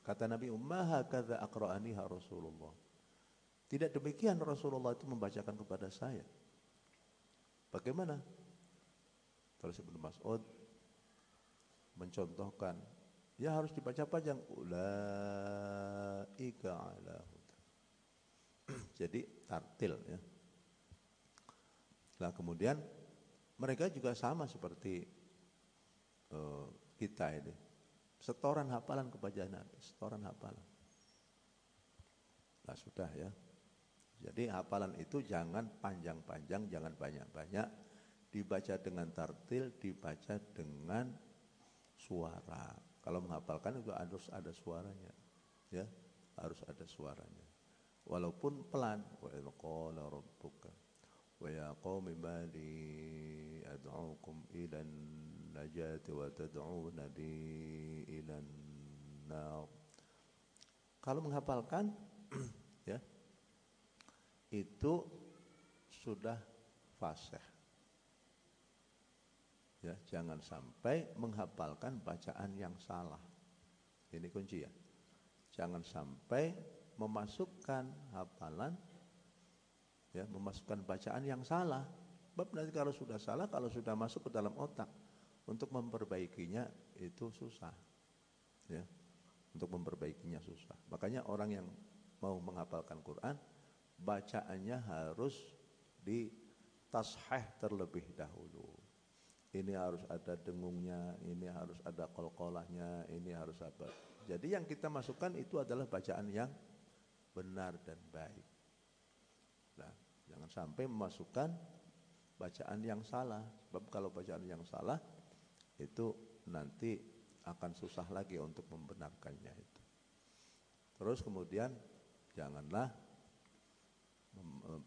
Kata Nabi ummaha kadza aqra'aniha Rasulullah. Tidak demikian Rasulullah itu membacakan kepada saya. Bagaimana? Terus Ibnu Mas'ud mencontohkan Ya harus dibaca panjang. Ulaika ala huda. Jadi tartil ya. Nah kemudian mereka juga sama seperti uh, kita ini. Setoran hafalan kepada Nabi, setoran hafalan. Nah sudah ya. Jadi hafalan itu jangan panjang-panjang, jangan banyak-banyak. Dibaca dengan tartil, dibaca dengan suara. Kalau menghafalkan itu harus ada suaranya. Ya, harus ada suaranya. Walaupun pelan. Wa qala rabbuka wa ya qaumi ma li ad'ukum ila najati wa tad'unani ila nar Kalau menghafalkan ya itu sudah fasih. Ya, jangan sampai menghafalkan bacaan yang salah. Ini kunci ya. Jangan sampai memasukkan hafalan ya, memasukkan bacaan yang salah. Sebab nanti kalau sudah salah, kalau sudah masuk ke dalam otak, untuk memperbaikinya itu susah. Ya. Untuk memperbaikinya susah. Makanya orang yang mau menghafalkan Quran, bacaannya harus di tasheh terlebih dahulu. Ini harus ada dengungnya, ini harus ada kolkolahnya, ini harus apa. Jadi yang kita masukkan itu adalah bacaan yang benar dan baik. Nah, jangan sampai memasukkan bacaan yang salah. Sebab kalau bacaan yang salah itu nanti akan susah lagi untuk membenarkannya itu. Terus kemudian janganlah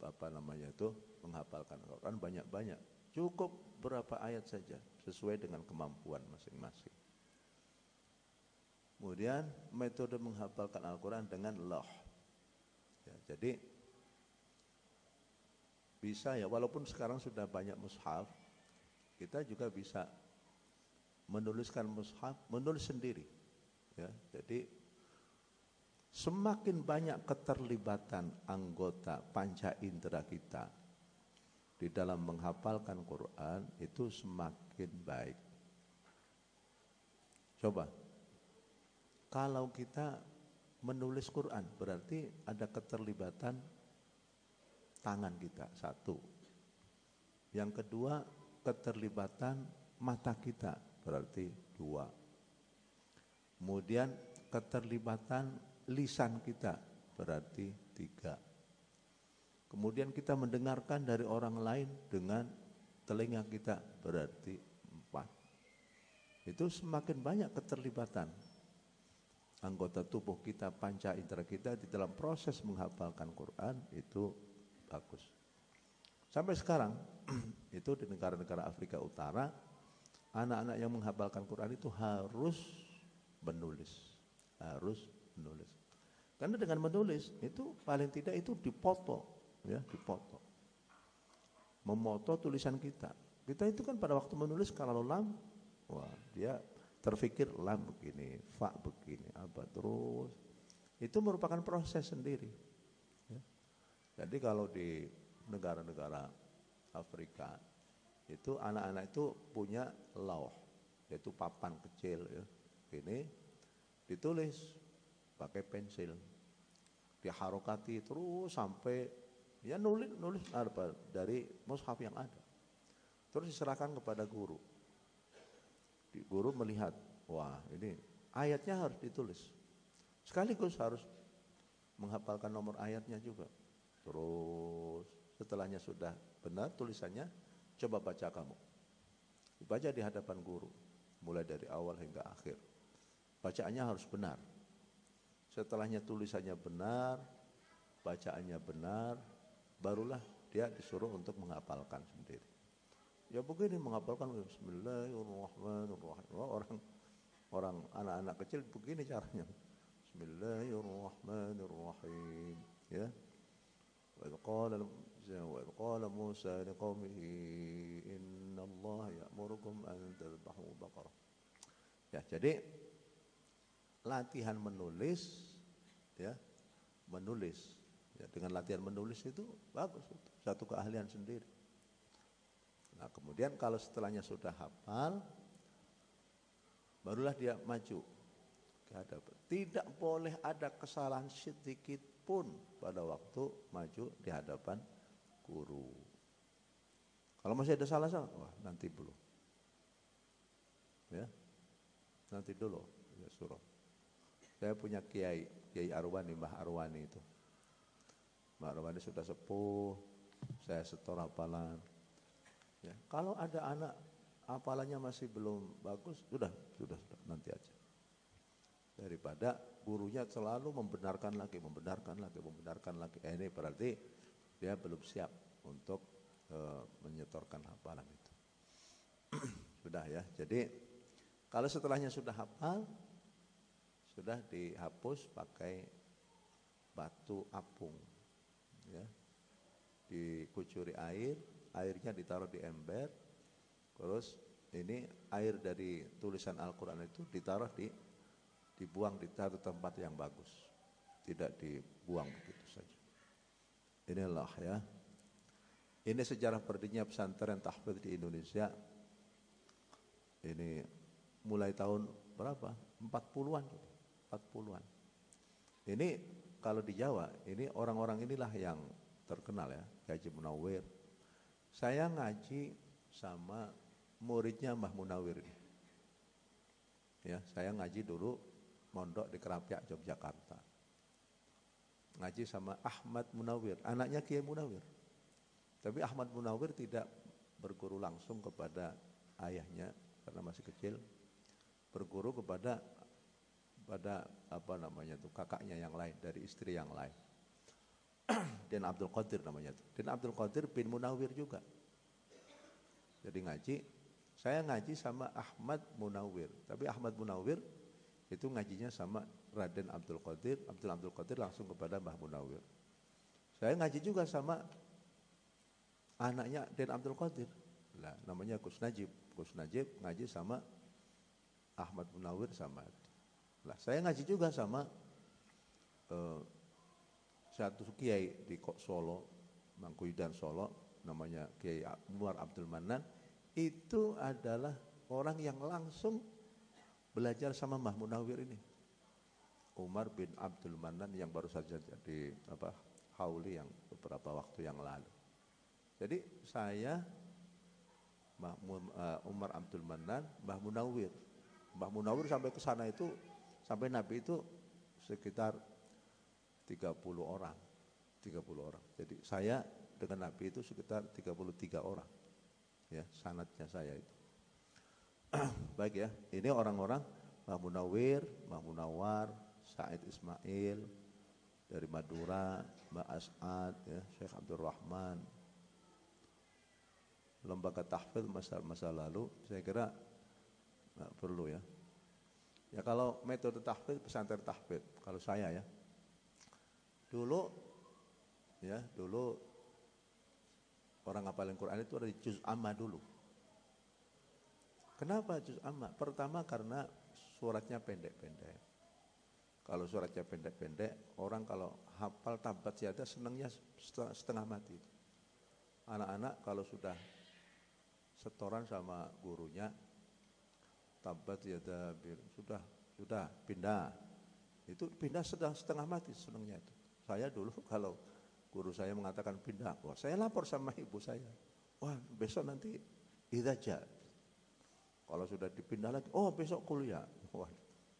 apa namanya itu menghafalkan Al-Quran banyak-banyak. Cukup berapa ayat saja sesuai dengan kemampuan masing-masing. Kemudian metode menghafalkan Al-Quran dengan loh. Ya, jadi bisa ya walaupun sekarang sudah banyak mushaf, kita juga bisa menuliskan mushaf, menulis sendiri. Ya, jadi Semakin banyak keterlibatan anggota panca indera kita di dalam menghafalkan Quran itu semakin baik. Coba, kalau kita menulis Quran berarti ada keterlibatan tangan kita satu. Yang kedua keterlibatan mata kita berarti dua. Kemudian keterlibatan lisan kita berarti tiga. Kemudian kita mendengarkan dari orang lain dengan telinga kita berarti empat. Itu semakin banyak keterlibatan anggota tubuh kita, panca indera kita di dalam proses menghafalkan Quran itu bagus. Sampai sekarang itu di negara-negara Afrika Utara anak-anak yang menghafalkan Quran itu harus menulis, harus menulis. Karena dengan menulis itu paling tidak itu dipoto, ya, dipoto. Memoto tulisan kita. Kita itu kan pada waktu menulis kalau lam, wah dia terfikir lam begini, fa begini, apa terus. Itu merupakan proses sendiri. Ya. Jadi kalau di negara-negara Afrika itu anak-anak itu punya lauh, yaitu papan kecil ya. Ini ditulis pakai pensil diharokati terus sampai ya nulis nulis apa dari mushaf yang ada. Terus diserahkan kepada guru. Guru melihat, wah ini ayatnya harus ditulis. Sekaligus harus menghafalkan nomor ayatnya juga. Terus setelahnya sudah benar tulisannya, coba baca kamu. Baca di hadapan guru, mulai dari awal hingga akhir. Bacaannya harus benar. Setelahnya tulisannya benar, bacaannya benar, barulah dia disuruh untuk menghafalkan sendiri. Ya begini menghafalkan Bismillahirrahmanirrahim. Orang orang anak-anak kecil begini caranya. Bismillahirrahmanirrahim. Ya. Wa qala wa qala Musa liqaumihi inna Allah ya'murukum tadhbahu baqarah. Ya, jadi latihan menulis ya menulis dengan latihan menulis itu bagus satu keahlian sendiri. Nah kemudian kalau setelahnya sudah hafal barulah dia maju. Ke hadapan tidak boleh ada kesalahan sedikit pun pada waktu maju di hadapan guru. Kalau masih ada salah-salah wah nanti belum. Ya nanti dulu ya suruh. Saya punya kiai, Kiai Arwani, Mbah Arwani itu. Mbah Arwani sudah sepuh, saya setor hafalan. Ya, kalau ada anak hafalannya masih belum bagus, sudah, sudah, sudah, nanti aja. Daripada gurunya selalu membenarkan lagi, membenarkan lagi, membenarkan lagi. Eh, ini berarti dia belum siap untuk uh, menyetorkan hafalan itu. sudah ya. Jadi kalau setelahnya sudah hafal, sudah dihapus pakai batu apung. Ya. Dikucuri air, airnya ditaruh di ember, terus ini air dari tulisan Al-Quran itu ditaruh di dibuang di satu tempat yang bagus. Tidak dibuang begitu saja. Inilah ya. Ini sejarah berdirinya pesantren tahfidz di Indonesia. Ini mulai tahun berapa? 40-an 40-an ini kalau di Jawa ini orang-orang inilah yang terkenal ya Haji Munawir saya ngaji sama muridnya Mbah Munawir. Ya, saya ngaji dulu mondok di Kerapiak Yogyakarta. Ngaji sama Ahmad Munawir, anaknya Kiai Munawir. Tapi Ahmad Munawir tidak berguru langsung kepada ayahnya karena masih kecil. Berguru kepada pada apa namanya itu kakaknya yang lain dari istri yang lain. Dan Abdul Qadir namanya itu. Dan Abdul Qadir bin Munawir juga. Jadi ngaji saya ngaji sama Ahmad Munawir, tapi Ahmad Munawir itu ngajinya sama Raden Abdul Qadir, Abdul Abdul Qadir langsung kepada Mbah Munawir. Saya ngaji juga sama anaknya Den Abdul Qadir. Lah, namanya Gus Najib. Gus Najib ngaji sama Ahmad Munawir sama. Lah, saya ngaji juga sama uh, satu kiai di Solo, Mangkuidan Solo, namanya Kiai Muar Abdul Manan itu adalah orang yang langsung belajar sama Mbah Munawir ini. Umar bin Abdul Manan yang baru saja jadi apa hauli yang beberapa waktu yang lalu. Jadi saya Mbah eh, Umar Abdul Manan, Mbah Munawir. Mbah Munawir sampai ke sana itu sampai Nabi itu sekitar 30 orang. 30 orang. Jadi saya dengan Nabi itu sekitar 33 orang ya sanatnya saya itu. Baik ya, ini orang-orang Mbah Munawir, Mbah Munawar, Said Ismail dari Madura, Mbak As'ad, ya, Syekh Abdul Rahman. Lembaga tahfidz masa masa lalu saya kira perlu ya. Ya kalau metode tahfidz pesantren tahfidz kalau saya ya. Dulu ya, dulu Orang ngapalin Quran itu ada di juz amma dulu. Kenapa juz amma? Pertama karena suratnya pendek-pendek. Kalau suratnya pendek-pendek, orang kalau hafal tabat siada senangnya setengah mati. Anak-anak kalau sudah setoran sama gurunya, tabat siada sudah sudah pindah. Itu pindah setengah, setengah mati senangnya itu. Saya dulu kalau Guru saya mengatakan pindah. Wah, saya lapor sama ibu saya. Wah, besok nanti idaja. Kalau sudah dipindah lagi, oh besok kuliah. Wah,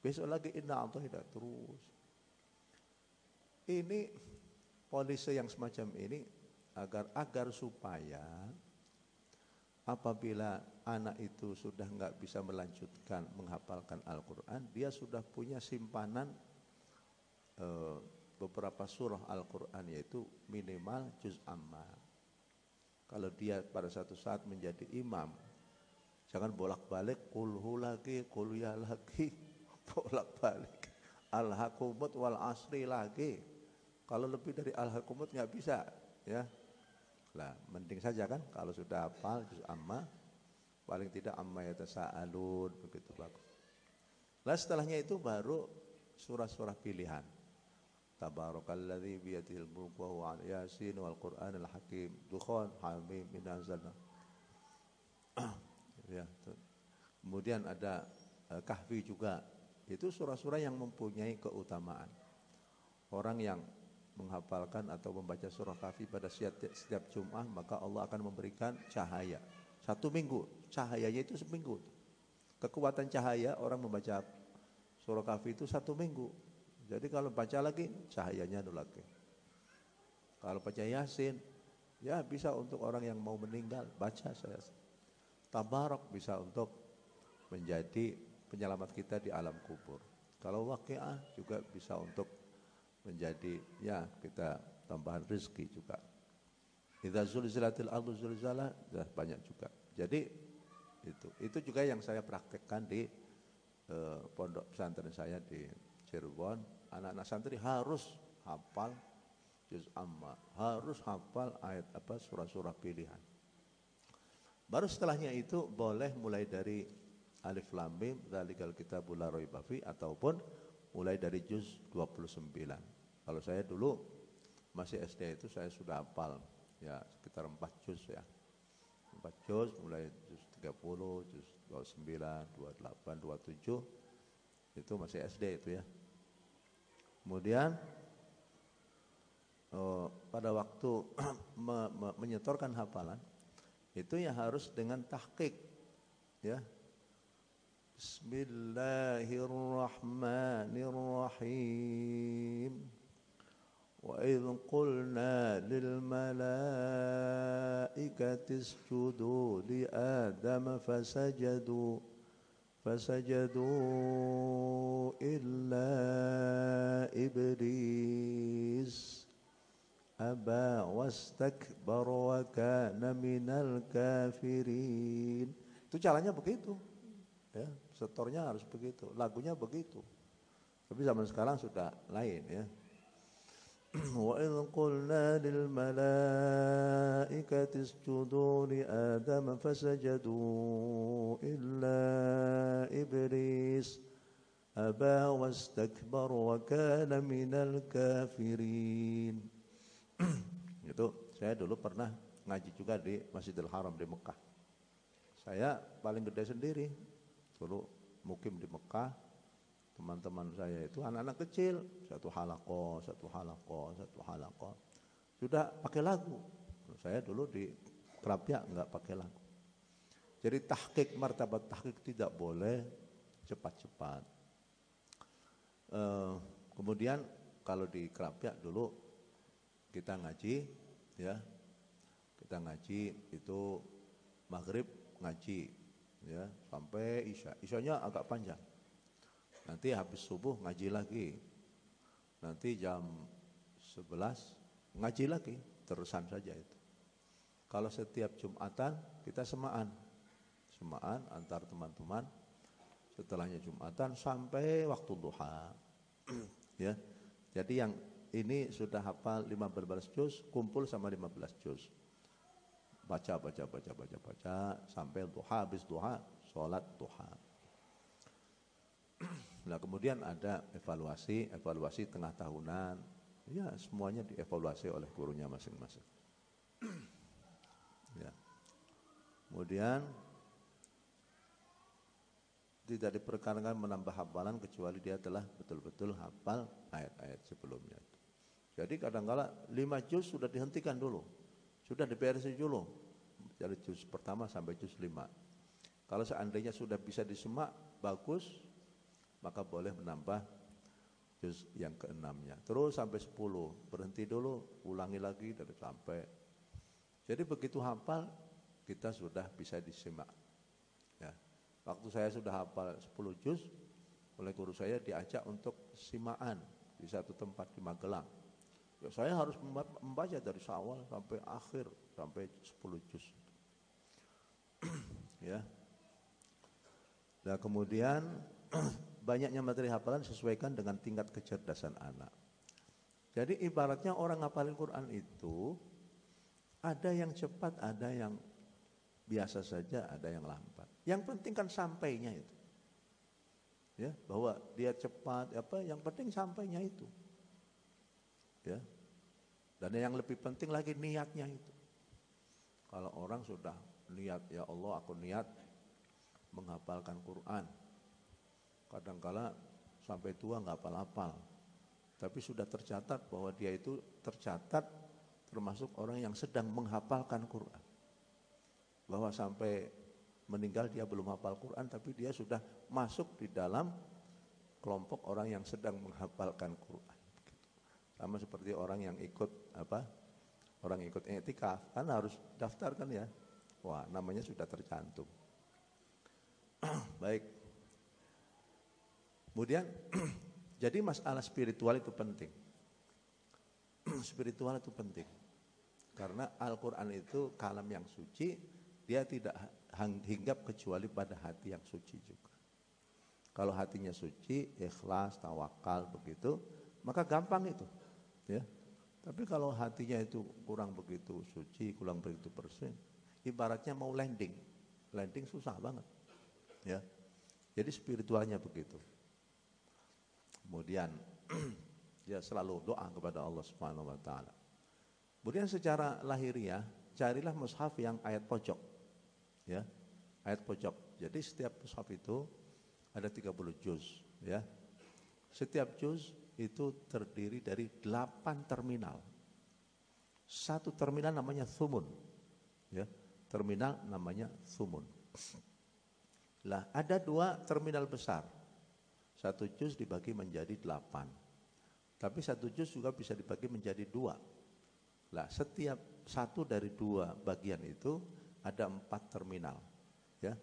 besok lagi inna tidak terus. Ini polisi yang semacam ini agar agar supaya apabila anak itu sudah nggak bisa melanjutkan menghafalkan Al-Quran, dia sudah punya simpanan eh, beberapa surah Al-Quran yaitu minimal juz amma. Kalau dia pada satu saat menjadi imam, jangan bolak-balik kulhu lagi, kuliah lagi, bolak-balik. Al-Hakumut wal asri lagi. Kalau lebih dari Al-Hakumut nggak bisa, ya. Lah, mending saja kan kalau sudah hafal juz amma, paling tidak amma yatasaalun begitu bagus. Lah setelahnya itu baru surah-surah pilihan. Tabarakalladzi biyadihil mulk wa huwa Yasin wal Qur'anil Hakim. Dukhan, Hamim, Inna anzalna. ya, Kemudian ada uh, Kahfi juga. Itu surah-surah yang mempunyai keutamaan. Orang yang menghafalkan atau membaca surah Kahfi pada setiap, setiap Jum'ah maka Allah akan memberikan cahaya. Satu minggu, cahayanya itu seminggu. Kekuatan cahaya orang membaca surah Kahfi itu satu minggu. Jadi kalau baca lagi cahayanya ada lagi. Kalau baca Yasin, ya bisa untuk orang yang mau meninggal baca saya. Tabarok bisa untuk menjadi penyelamat kita di alam kubur. Kalau waqiah juga bisa untuk menjadi ya kita tambahan rezeki juga. Idza zulzilatil ardu zulzala ya banyak juga. Jadi itu itu juga yang saya praktekkan di eh, pondok pesantren saya di Cirebon anak-anak santri harus hafal juz amma, harus hafal ayat apa surah-surah pilihan. Baru setelahnya itu boleh mulai dari alif lam mim dzalikal kitabul la raiba ataupun mulai dari juz 29. Kalau saya dulu masih SD itu saya sudah hafal ya sekitar 4 juz ya. 4 juz mulai juz 30, juz 29, 28, 27 itu masih SD itu ya. Kemudian oh, pada waktu me, me, menyetorkan hafalan itu ya harus dengan tahqiq ya Bismillahirrahmanirrahim وإذ قلنا للملائكة اسجدوا لآدم فسجدوا فسجدوا إلا إبليس aba wastakbar wa kana minal kafirin. Itu caranya begitu. Ya, setornya harus begitu, lagunya begitu. Tapi zaman sekarang sudah lain ya. Malaikati isjudu li Adam fasajadu illa iblis aba wastakbar wa kana minal kafirin. itu saya dulu pernah ngaji juga di Masjidil Haram di Mekah. Saya paling gede sendiri. Dulu mukim di Mekah, teman-teman saya itu anak-anak kecil, satu halako, satu halako, satu halako. Sudah pakai lagu. Saya dulu di Kerapia nggak pakai lagu. Jadi tahqiq martabat tahqiq tidak boleh cepat-cepat. Uh, kemudian kalau di Kerapia dulu kita ngaji ya kita ngaji itu maghrib ngaji ya sampai isya isyanya agak panjang nanti habis subuh ngaji lagi. Nanti jam 11 ngaji lagi terusan saja itu. Kalau setiap jumatan kita semaan. Semaan antar teman-teman setelahnya jumatan sampai waktu duha. Ya. Jadi yang ini sudah hafal 15 juz, kumpul sama 15 juz. Baca, baca, baca, baca, baca, sampai duha, habis duha, sholat duha. Nah kemudian ada evaluasi, evaluasi tengah tahunan. Ya semuanya dievaluasi oleh gurunya masing-masing. ya. Kemudian tidak diperkenankan menambah hafalan kecuali dia telah betul-betul hafal ayat-ayat sebelumnya. Jadi kadang-kala lima juz sudah dihentikan dulu. Sudah diberesin dulu. Dari juz pertama sampai juz lima. Kalau seandainya sudah bisa disemak, bagus, maka boleh menambah juz yang keenamnya. Terus sampai sepuluh, berhenti dulu, ulangi lagi dari sampai. Jadi begitu hafal, kita sudah bisa disimak. Ya. Waktu saya sudah hafal sepuluh juz, oleh guru saya diajak untuk simaan di satu tempat di Magelang. Ya, saya harus membaca dari awal sampai akhir sampai 10 juz. ya. Nah, kemudian banyaknya materi hafalan sesuaikan dengan tingkat kecerdasan anak. Jadi ibaratnya orang ngapalin Quran itu ada yang cepat, ada yang biasa saja, ada yang lambat. Yang penting kan sampainya itu. Ya, bahwa dia cepat apa yang penting sampainya itu. Ya. Dan yang lebih penting lagi niatnya itu. Kalau orang sudah niat ya Allah aku niat menghafalkan Quran. Kadangkala sampai tua nggak hafal-hafal. Tapi sudah tercatat bahwa dia itu tercatat termasuk orang yang sedang menghafalkan Quran. Bahwa sampai meninggal dia belum hafal Quran tapi dia sudah masuk di dalam kelompok orang yang sedang menghafalkan Quran. Sama seperti orang yang ikut apa? Orang ikut etika kan harus daftar kan ya. Wah, namanya sudah tercantum. Baik. Kemudian jadi masalah spiritual itu penting. spiritual itu penting. Karena Al-Qur'an itu kalam yang suci, dia tidak hinggap kecuali pada hati yang suci juga. Kalau hatinya suci, ikhlas, tawakal begitu, maka gampang itu Ya. Tapi kalau hatinya itu kurang begitu suci, kurang begitu bersih, ibaratnya mau landing. Landing susah banget. Ya. Jadi spiritualnya begitu. Kemudian ya selalu doa kepada Allah Subhanahu wa taala. Kemudian secara lahiriah carilah mushaf yang ayat pojok. Ya. Ayat pojok. Jadi setiap mushaf itu ada 30 juz, ya. Setiap juz itu terdiri dari delapan terminal. Satu terminal namanya sumun. Ya, terminal namanya sumun. Lah ada dua terminal besar. Satu juz dibagi menjadi delapan. Tapi satu juz juga bisa dibagi menjadi dua. Lah setiap satu dari dua bagian itu ada empat terminal. Ya,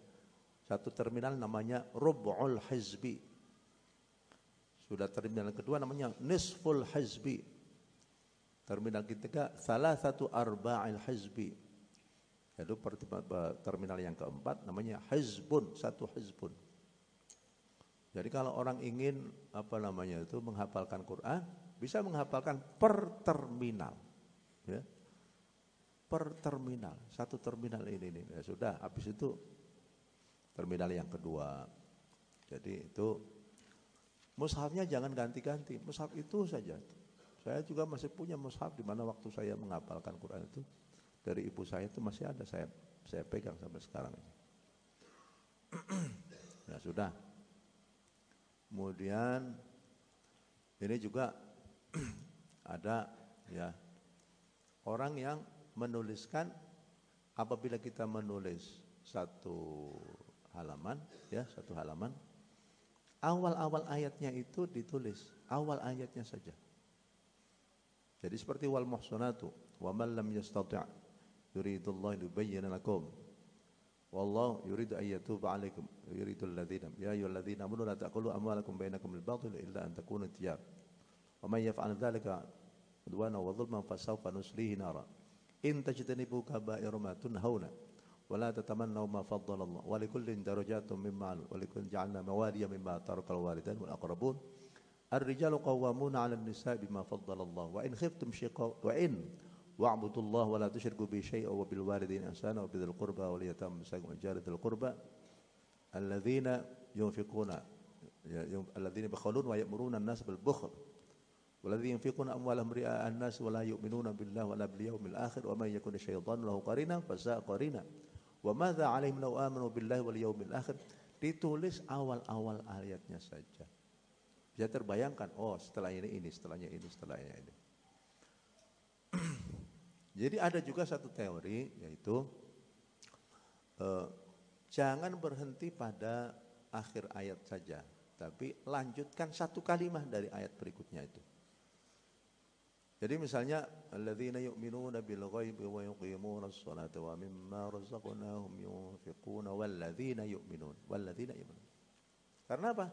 satu terminal namanya rub'ul hizbi sudah terminal kedua namanya nisful hizbi. Terminal ketiga salah satu arba'il hizbi. Yaitu terminal yang keempat namanya hizbun, satu hizbun. Jadi kalau orang ingin apa namanya itu menghafalkan Quran, bisa menghafalkan per terminal. Ya. Per terminal, satu terminal ini, ini. Ya sudah, habis itu terminal yang kedua. Jadi itu Mushafnya jangan ganti-ganti, mushaf itu saja. Saya juga masih punya mushaf di mana waktu saya menghafalkan Quran itu dari ibu saya itu masih ada saya saya pegang sampai sekarang ini. ya sudah. Kemudian ini juga ada ya orang yang menuliskan apabila kita menulis satu halaman ya satu halaman Awal-awal ayatnya itu ditulis, awal ayatnya saja. Jadi seperti wal muhsanatu wa man lam yastati' yuridullahu yubayyana lakum والله يريد أن يتوب عليكم يريد الذين يا أيها الذين آمنوا لا تأكلوا أموالكم بينكم بالباطل إلا أن تكونوا تجار ومن يفعل ذلك عدوانا وظلما فسوف نسليه نارا. إن تجتنبوا كبائر ما تنهون ولا تتمنوا ما فضل الله. ولكل درجات مما عمل ولكل جعلنا مواليا مما ترك الوالدان والأقربون. الرجال قوامون على النساء بما فضل الله. وإن خفتم شقاق وإن واعبدوا الله ولا تشركوا به شيئا وبالوالدين إحسانا وبذي القربى واليتامى والمساكين والجار ذي القربى الذين ينفقون الذين يبخلون ويأمرون الناس بالبخل والذين ينفقون أموالهم رئاء الناس ولا يؤمنون بالله ولا باليوم الآخر ومن يكون الشيطان له قرينا فساء قرينا alaihim law amanu billahi wal yaumil akhir ditulis awal-awal ayatnya saja. Bisa terbayangkan, oh setelah ini ini, setelahnya ini, setelahnya ini. Jadi ada juga satu teori yaitu eh, jangan berhenti pada akhir ayat saja, tapi lanjutkan satu kalimat dari ayat berikutnya itu. Jadi misalnya alladzina yu'minuna bil ghaibi wa yuqimuna as-salata wa mimma razaqnahum yunfiquna walladzina yu'minun walladzina yu'minun. Karena apa?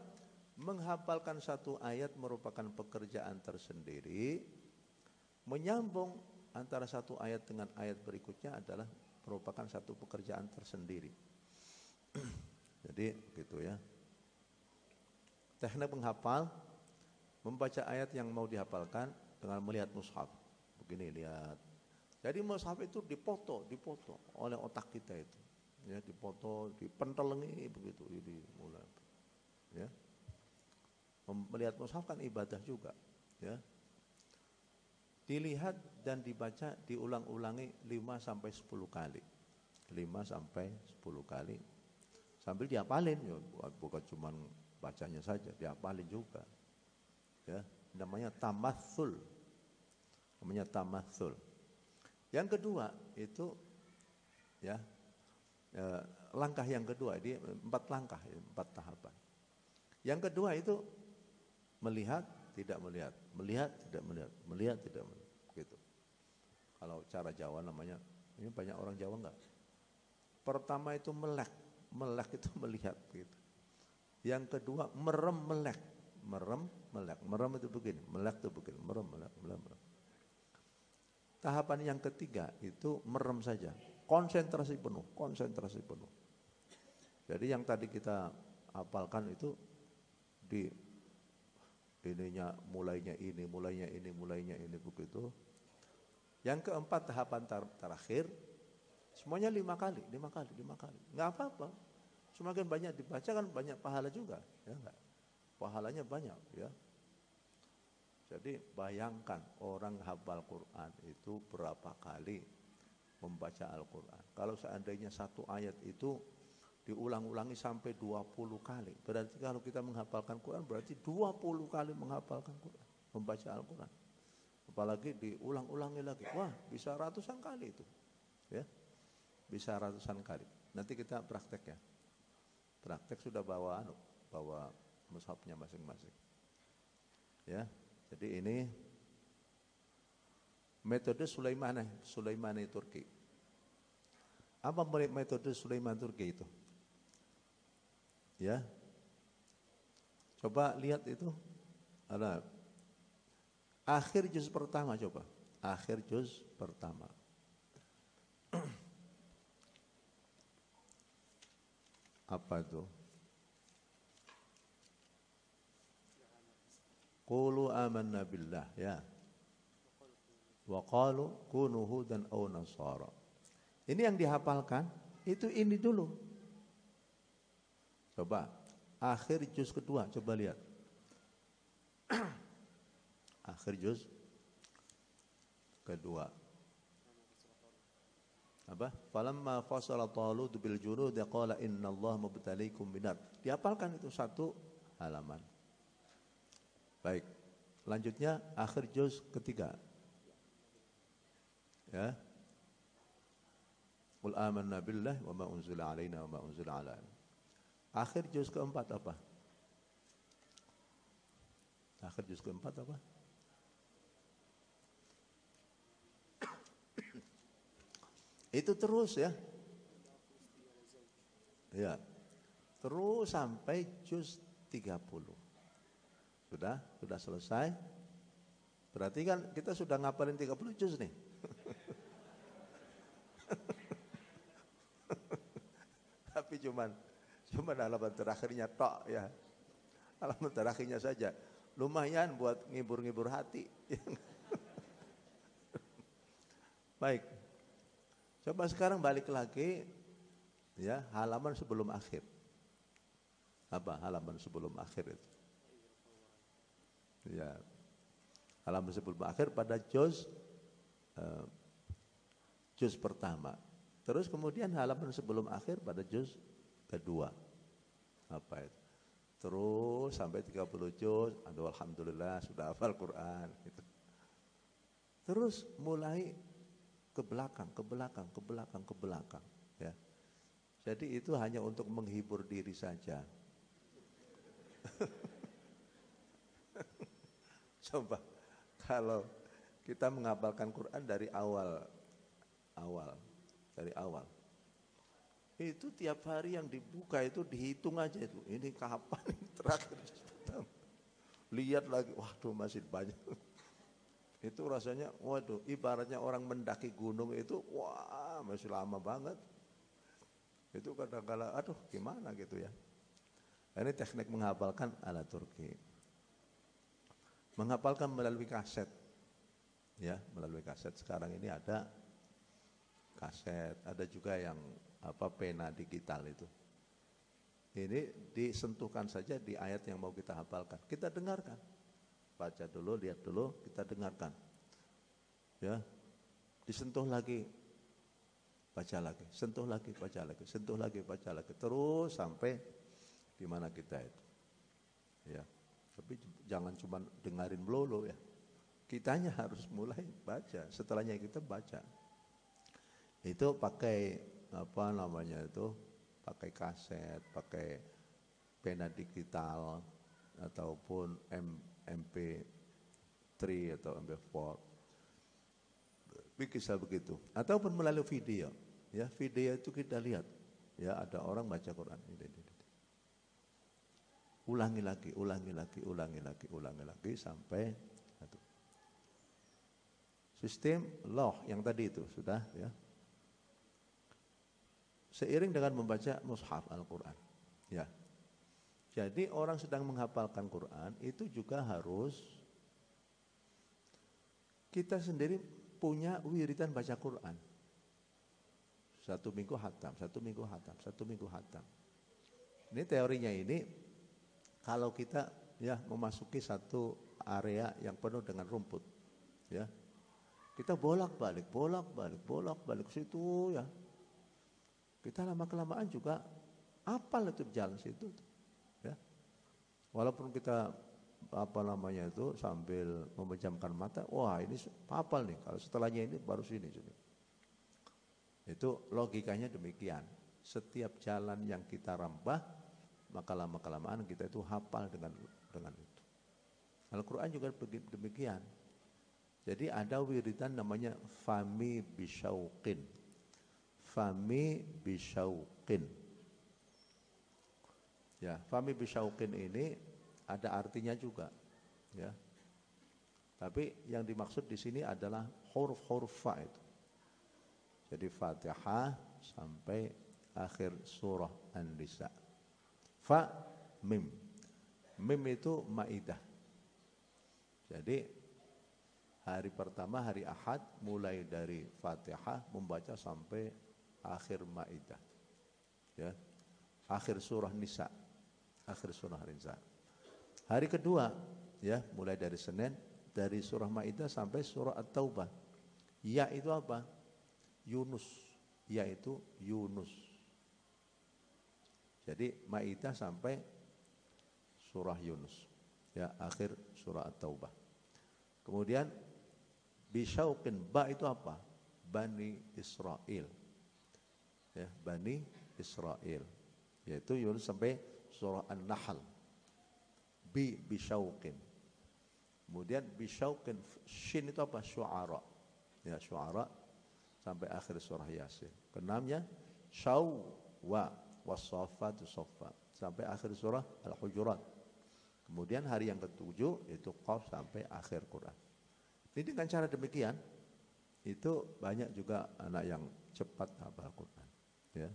Menghafalkan satu ayat merupakan pekerjaan tersendiri. Menyambung antara satu ayat dengan ayat berikutnya adalah merupakan satu pekerjaan tersendiri. Jadi gitu ya. Teknik menghafal membaca ayat yang mau dihafalkan dengan melihat mushaf. Begini lihat. Jadi mushaf itu dipoto, dipoto oleh otak kita itu. Ya, dipoto, dipentelengi begitu ini mulai. Ya. Melihat mushaf kan ibadah juga, ya. Dilihat dan dibaca diulang-ulangi 5 sampai 10 kali. 5 sampai 10 kali. Sambil diapalin ya, bukan cuma bacanya saja, diapalin juga. Ya namanya tamatsul. Namanya tamatsul. Yang kedua itu ya eh, langkah yang kedua ini empat langkah empat tahapan. Yang kedua itu melihat tidak melihat, melihat tidak melihat, melihat tidak melihat. Kalau cara Jawa namanya ini banyak orang Jawa enggak. Pertama itu melek, melek itu melihat gitu. Yang kedua merem melek, merem, melek. Merem itu begini, melek itu begini, merem, melek, melek, melek. Tahapan yang ketiga itu merem saja, konsentrasi penuh, konsentrasi penuh. Jadi yang tadi kita hafalkan itu di ininya mulainya ini, mulainya ini, mulainya ini begitu. Yang keempat tahapan ter terakhir semuanya lima kali, lima kali, lima kali. Nggak apa-apa. Semakin banyak dibaca kan banyak pahala juga, ya enggak? Pahalanya banyak, ya. Jadi bayangkan orang hafal Quran itu berapa kali membaca Al-Quran. Kalau seandainya satu ayat itu diulang-ulangi sampai 20 kali. Berarti kalau kita menghafalkan Quran berarti 20 kali menghafalkan Quran, membaca Al-Quran. Apalagi diulang-ulangi lagi. Wah, bisa ratusan kali itu. Ya. Bisa ratusan kali. Nanti kita praktek ya. Praktek sudah bawa anu, bawa mushafnya masing-masing. Ya. Jadi ini metode Sulaiman Sulaimani Turki. Apa metode Sulaiman Turki itu? Ya. Coba lihat itu. Ada akhir juz pertama coba. Akhir juz pertama. Apa itu? Qulu amanna billah ya. Wa qalu kunu hudan aw nasara. Ini yang dihafalkan itu ini dulu. Coba akhir juz kedua coba lihat. akhir juz kedua. Apa? Falamma fasala Talut bil junud qala inna Allah mubtaliikum binar. Dihafalkan itu satu halaman. Baik. Lanjutnya akhir juz ketiga. Ya. Qul amanna billahi wa ma unzila alaina wa ma unzila ala Akhir juz keempat apa? Akhir juz keempat apa? Itu terus ya. Ya. Terus sampai juz 30. Sudah? Sudah selesai? Berarti kan kita sudah ngapalin 30 juz nih. Tapi cuman Cuma halaman terakhirnya tok ya. Halaman terakhirnya saja. Lumayan buat ngibur-ngibur hati. Baik. Coba sekarang balik lagi ya halaman sebelum akhir. Apa halaman sebelum akhir itu? Ya. Halaman sebelum akhir pada juz uh, juz pertama. Terus kemudian halaman sebelum akhir pada juz kedua. Apa itu? Terus sampai 30 juz, aduh alhamdulillah sudah hafal Quran gitu. Terus mulai ke belakang, ke belakang, ke belakang, ke belakang, ya. Jadi itu hanya untuk menghibur diri saja. Coba kalau kita menghafalkan Quran dari awal awal dari awal itu tiap hari yang dibuka itu dihitung aja itu. Ini kapan terakhir Lihat lagi, waduh masih banyak. Itu rasanya, waduh, ibaratnya orang mendaki gunung itu, wah masih lama banget. Itu kadang-kala, aduh gimana gitu ya. Ini teknik menghafalkan ala Turki. Menghafalkan melalui kaset. Ya, melalui kaset. Sekarang ini ada kaset, ada juga yang apa pena digital itu. Ini disentuhkan saja di ayat yang mau kita hafalkan. Kita dengarkan. Baca dulu, lihat dulu, kita dengarkan. Ya. Disentuh lagi. Baca lagi, sentuh lagi, baca lagi, sentuh lagi, baca lagi. Terus sampai di mana kita itu. Ya. Tapi jangan cuma dengarin melulu ya. Kitanya harus mulai baca, setelahnya kita baca. Itu pakai apa namanya itu pakai kaset, pakai pena digital ataupun MP3 atau MP4. Bisa begitu. Ataupun melalui video. Ya, video itu kita lihat. Ya, ada orang baca Quran. Ulangi lagi, ulangi lagi, ulangi lagi, ulangi lagi sampai itu. Sistem loh yang tadi itu sudah ya seiring dengan membaca mushaf Al-Quran. Ya. Jadi orang sedang menghafalkan Quran itu juga harus kita sendiri punya wiridan baca Quran. Satu minggu hatam, satu minggu hatam, satu minggu hatam. Ini teorinya ini kalau kita ya memasuki satu area yang penuh dengan rumput, ya kita bolak balik, bolak balik, bolak balik situ ya. Kita lama kelamaan juga apal itu jalan situ, ya. Walaupun kita apa namanya itu sambil memejamkan mata, wah ini hafal nih. Kalau setelahnya ini baru sini. Itu logikanya demikian. Setiap jalan yang kita rambah, maka lama kelamaan kita itu hafal dengan dengan itu. Al-Quran juga demikian. Jadi ada wiridan namanya fami bisyauqin. Fami bisyauqin. Ya, fami bisyauqin ini ada artinya juga. Ya. Tapi yang dimaksud di sini adalah huruf-huruf fa itu. Jadi Fatihah sampai akhir surah An-Nisa. Fa mim. Mim itu Maidah. Jadi hari pertama hari Ahad mulai dari Fatihah membaca sampai akhir Maidah. Ya. Akhir surah Nisa. Akhir surah Nisa. Hari kedua ya mulai dari Senin dari surah Maidah sampai surah At-Taubah. Ya itu apa? Yunus, yaitu Yunus. Jadi Maidah sampai surah Yunus. Ya, akhir surah At-Taubah. Kemudian bisyauqin ba itu apa? Bani Israel. Ya, Bani Israel. Yaitu Yunus sampai surah An-Nahl. Bi bisyauqin. Kemudian bisyauqin shin itu apa? Syu'ara. Ya, syu'ara sampai akhir surah Yasin. Keenamnya syaw wa wasafatu soffa sampai akhir surah Al-Hujurat. Kemudian hari yang ketujuh itu Qaf sampai akhir Quran. Ini dengan cara demikian itu banyak juga anak yang cepat hafal Quran. Ya.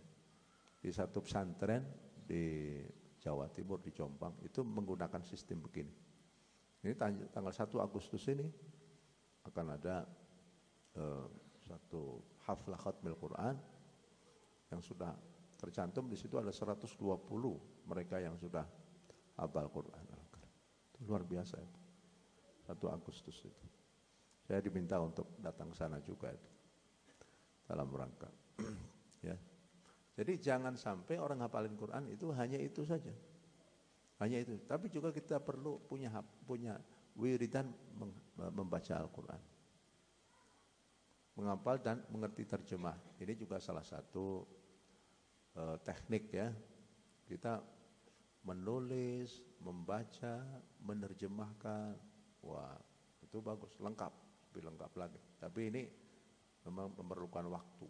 Di satu pesantren di Jawa Timur di Jombang itu menggunakan sistem begini. Ini tanggal 1 Agustus ini akan ada eh, satu haflah khatmil Quran yang sudah tercantum di situ ada 120 mereka yang sudah hafal Quran. Itu luar biasa itu. Satu Agustus itu. Saya diminta untuk datang ke sana juga itu. Dalam rangka. ya. Jadi jangan sampai orang hafalin Quran itu hanya itu saja. Hanya itu. Tapi juga kita perlu punya punya wiridan membaca Al-Quran menghafal dan mengerti terjemah. Ini juga salah satu uh, teknik ya. Kita menulis, membaca, menerjemahkan. Wah, itu bagus, lengkap, lebih lengkap lagi. Tapi ini memang memerlukan waktu,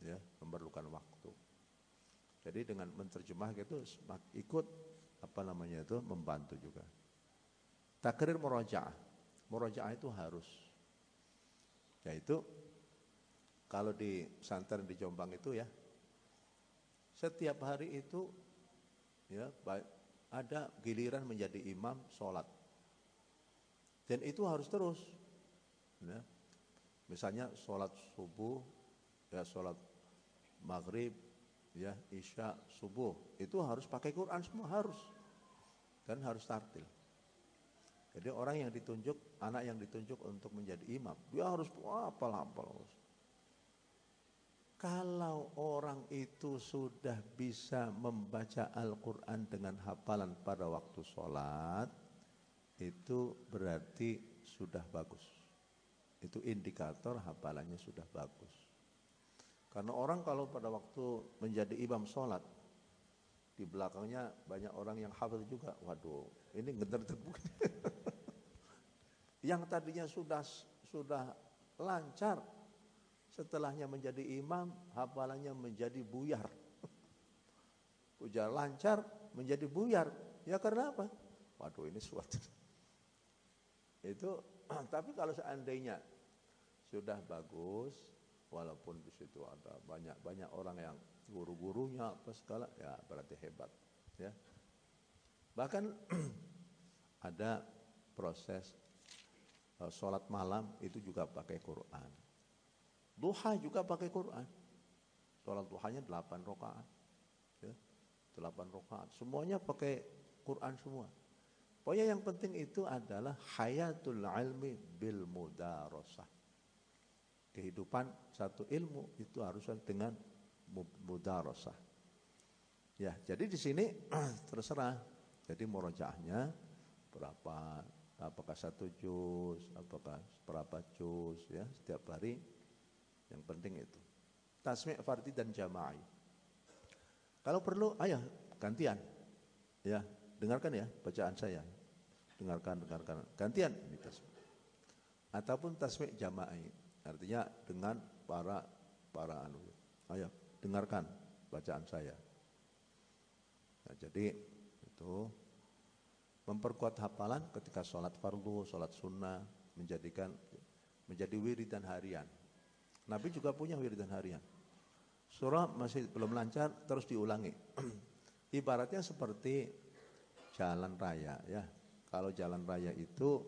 ya, memerlukan waktu. Jadi dengan menerjemah gitu ikut apa namanya itu membantu juga. Takrir murojaah. Murojaah itu harus yaitu kalau di pesantren di Jombang itu ya, setiap hari itu ya ada giliran menjadi imam sholat. Dan itu harus terus. Ya. Misalnya sholat subuh, ya sholat maghrib, ya isya, subuh. Itu harus pakai Quran semua, harus. Dan harus tartil. Jadi orang yang ditunjuk, anak yang ditunjuk untuk menjadi imam, dia harus apal-apal. Kalau orang itu sudah bisa membaca Al-Quran dengan hafalan pada waktu sholat, itu berarti sudah bagus. Itu indikator hafalannya sudah bagus. Karena orang kalau pada waktu menjadi imam sholat, di belakangnya banyak orang yang hafal juga. Waduh, ini ngeder Yang tadinya sudah sudah lancar Setelahnya menjadi imam, hafalannya menjadi buyar. Ujar lancar, menjadi buyar. Ya karena apa? Waduh ini suatu. Itu, tapi kalau seandainya sudah bagus, walaupun di situ ada banyak-banyak orang yang guru-gurunya apa segala, ya berarti hebat. Ya. Bahkan ada proses uh, sholat malam itu juga pakai Quran. Duha juga pakai Quran. Sholat duhanya 8 rakaat. Ya, 8 rakaat. Semuanya pakai Quran semua. Pokoknya yang penting itu adalah hayatul ilmi bil mudarosah. Kehidupan satu ilmu itu harus dengan mudarosah. Ya, jadi di sini terserah. Jadi murojaahnya berapa, apakah satu juz, apakah berapa juz, ya setiap hari. Yang penting itu. Tasmi' fardi dan jama'i. Kalau perlu, ayah gantian. Ya, dengarkan ya bacaan saya dengarkan dengarkan gantian ini tasbih ataupun tasbih jama'i artinya dengan para para anu ayo dengarkan bacaan saya. Nah, jadi itu memperkuat hafalan ketika sholat fardu sholat sunnah menjadikan menjadi wiridan harian. Nabi juga punya wiridan harian. Surah masih belum lancar terus diulangi. Ibaratnya seperti jalan raya ya. Kalau jalan raya itu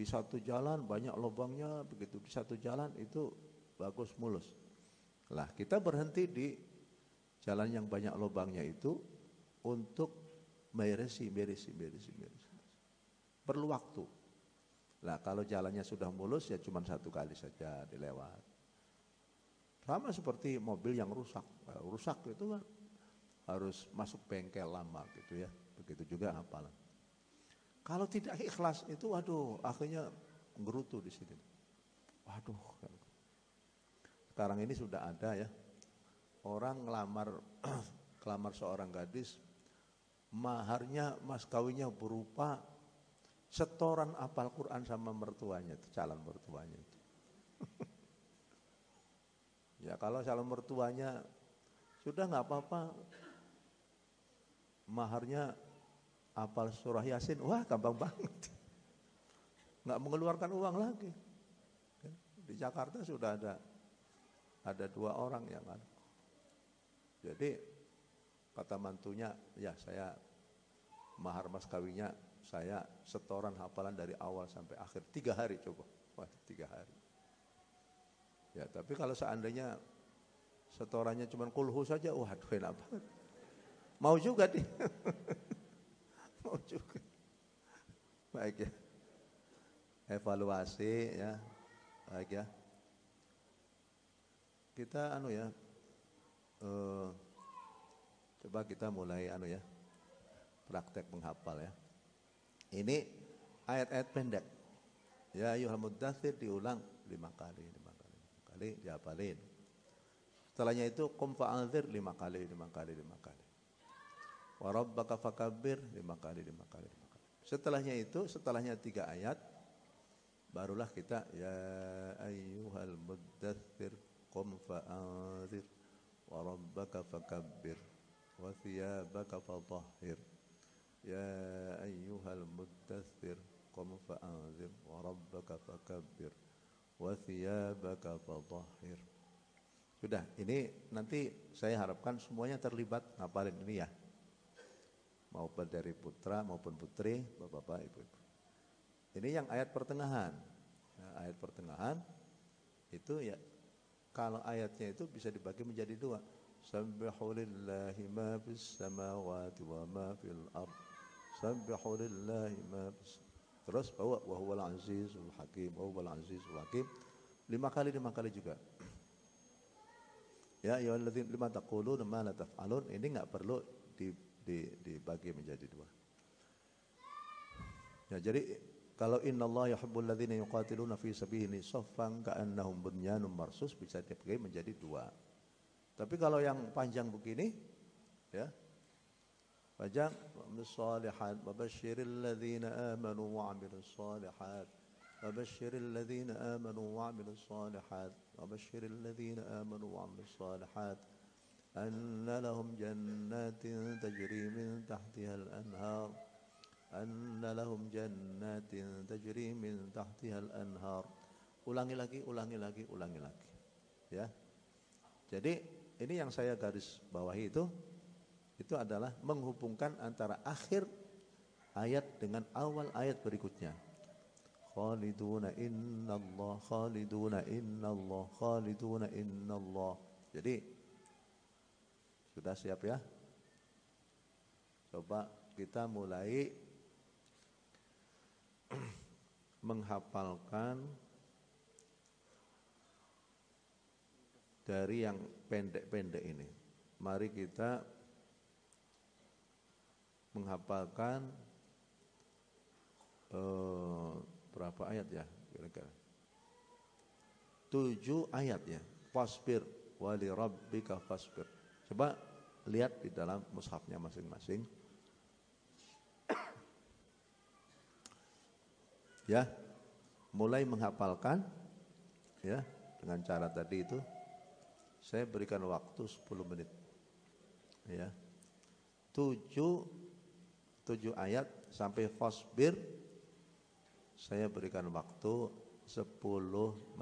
di satu jalan banyak lubangnya, begitu di satu jalan itu bagus mulus. Lah kita berhenti di jalan yang banyak lubangnya itu untuk meresi, meresi, meresi, meresi. Perlu waktu. Lah kalau jalannya sudah mulus ya cuma satu kali saja dilewat. Sama seperti mobil yang rusak. rusak itu kan harus masuk bengkel lama gitu ya. Begitu juga hafalan. Kalau tidak ikhlas itu waduh akhirnya gerutu di sini. Waduh. Sekarang ini sudah ada ya. Orang ngelamar kelamar seorang gadis maharnya mas kawinnya berupa setoran apal Quran sama mertuanya itu calon mertuanya itu. ya kalau calon mertuanya sudah nggak apa-apa maharnya apal surah Yasin, wah gampang banget. Nggak mengeluarkan uang lagi. Di Jakarta sudah ada ada dua orang yang kan. Jadi kata mantunya, ya saya mahar mas kawinnya saya setoran hafalan dari awal sampai akhir tiga hari coba, wah tiga hari. Ya tapi kalau seandainya setorannya cuma kulhu saja, wah enak banget. Mau juga deh. Mau juga. Baik ya. Evaluasi ya. Baik ya. Kita anu ya. Uh, coba kita mulai anu ya. Praktek menghafal ya. Ini ayat-ayat pendek. Ya ayuhal diulang lima kali, lima kali, lima kali dihafalin. Setelahnya itu kum lima kali, lima kali, lima kali. Warabbaka fakabbir lima kali, lima kali, lima kali. Setelahnya itu, setelahnya tiga ayat, barulah kita ya ayyuhal muddathir qum fa'anzir warabbaka fakabbir wa thiyabaka fatahhir. Ya ayyuhal muddathir qum fa'anzir warabbaka fakabbir wa thiyabaka fatahhir. Sudah, ini nanti saya harapkan semuanya terlibat ngapalin ini ya maupun dari putra maupun putri, bapak-bapak, ibu-ibu. Ini yang ayat pertengahan. Nah, ayat pertengahan itu ya kalau ayatnya itu bisa dibagi menjadi dua. Sabbihu lillahi ma fis samawati wa ma fil ard. Sabbihu lillahi ma fis Terus bahwa wa huwal azizul hakim, wa huwal azizul hakim. Lima kali lima kali juga. Ya ayyuhalladzina lima taquluna ma la taf'alun. Ini enggak perlu di dibagi menjadi dua. Ya, jadi kalau inna Allah yuhibbul ladzina yuqatiluna fi sabilihi saffan ka'annahum bunyanun marsus bisa dibagi menjadi dua. Tapi kalau yang panjang begini ya panjang salihat wa basyiril ladzina amanu wa 'amilus salihat wa basyiril ladzina amanu wa 'amilus salihat wa basyiril ladzina amanu wa 'amilus salihat أن لهم جنات تجري من تحتها الأنهار أن لهم جنات تجري من تحتها الأنهار ulangi lagi ulangi lagi ulangi lagi ya jadi ini yang saya garis bawahi itu itu adalah menghubungkan antara akhir ayat dengan awal ayat berikutnya. Khaliduna innallah, khaliduna innallah, khaliduna innallah. Jadi sudah siap ya? Coba kita mulai menghafalkan dari yang pendek-pendek ini. Mari kita menghafalkan eh, berapa ayat ya kira-kira? Tujuh ayat ya. Fasbir wali rabbika fasbir. Coba lihat di dalam mushafnya masing-masing. ya, mulai menghafalkan ya dengan cara tadi itu saya berikan waktu 10 menit. Ya. Tujuh, tujuh ayat sampai fasbir saya berikan waktu 10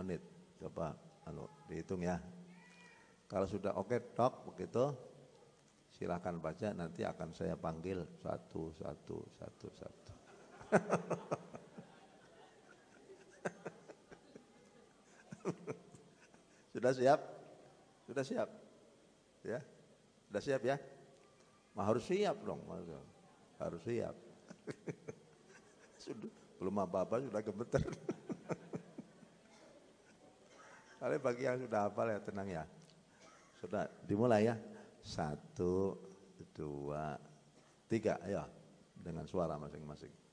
menit. Coba anu dihitung ya. Kalau sudah oke okay, dok begitu silahkan baca nanti akan saya panggil satu satu satu satu. sudah siap? Sudah siap? Ya? Sudah siap ya? Ma harus siap dong, harus siap. sudah, belum apa-apa sudah gemeter. Kali bagi yang sudah hafal ya tenang ya. Sudah dimulai ya. Satu, dua, tiga. Ayo dengan suara masing-masing.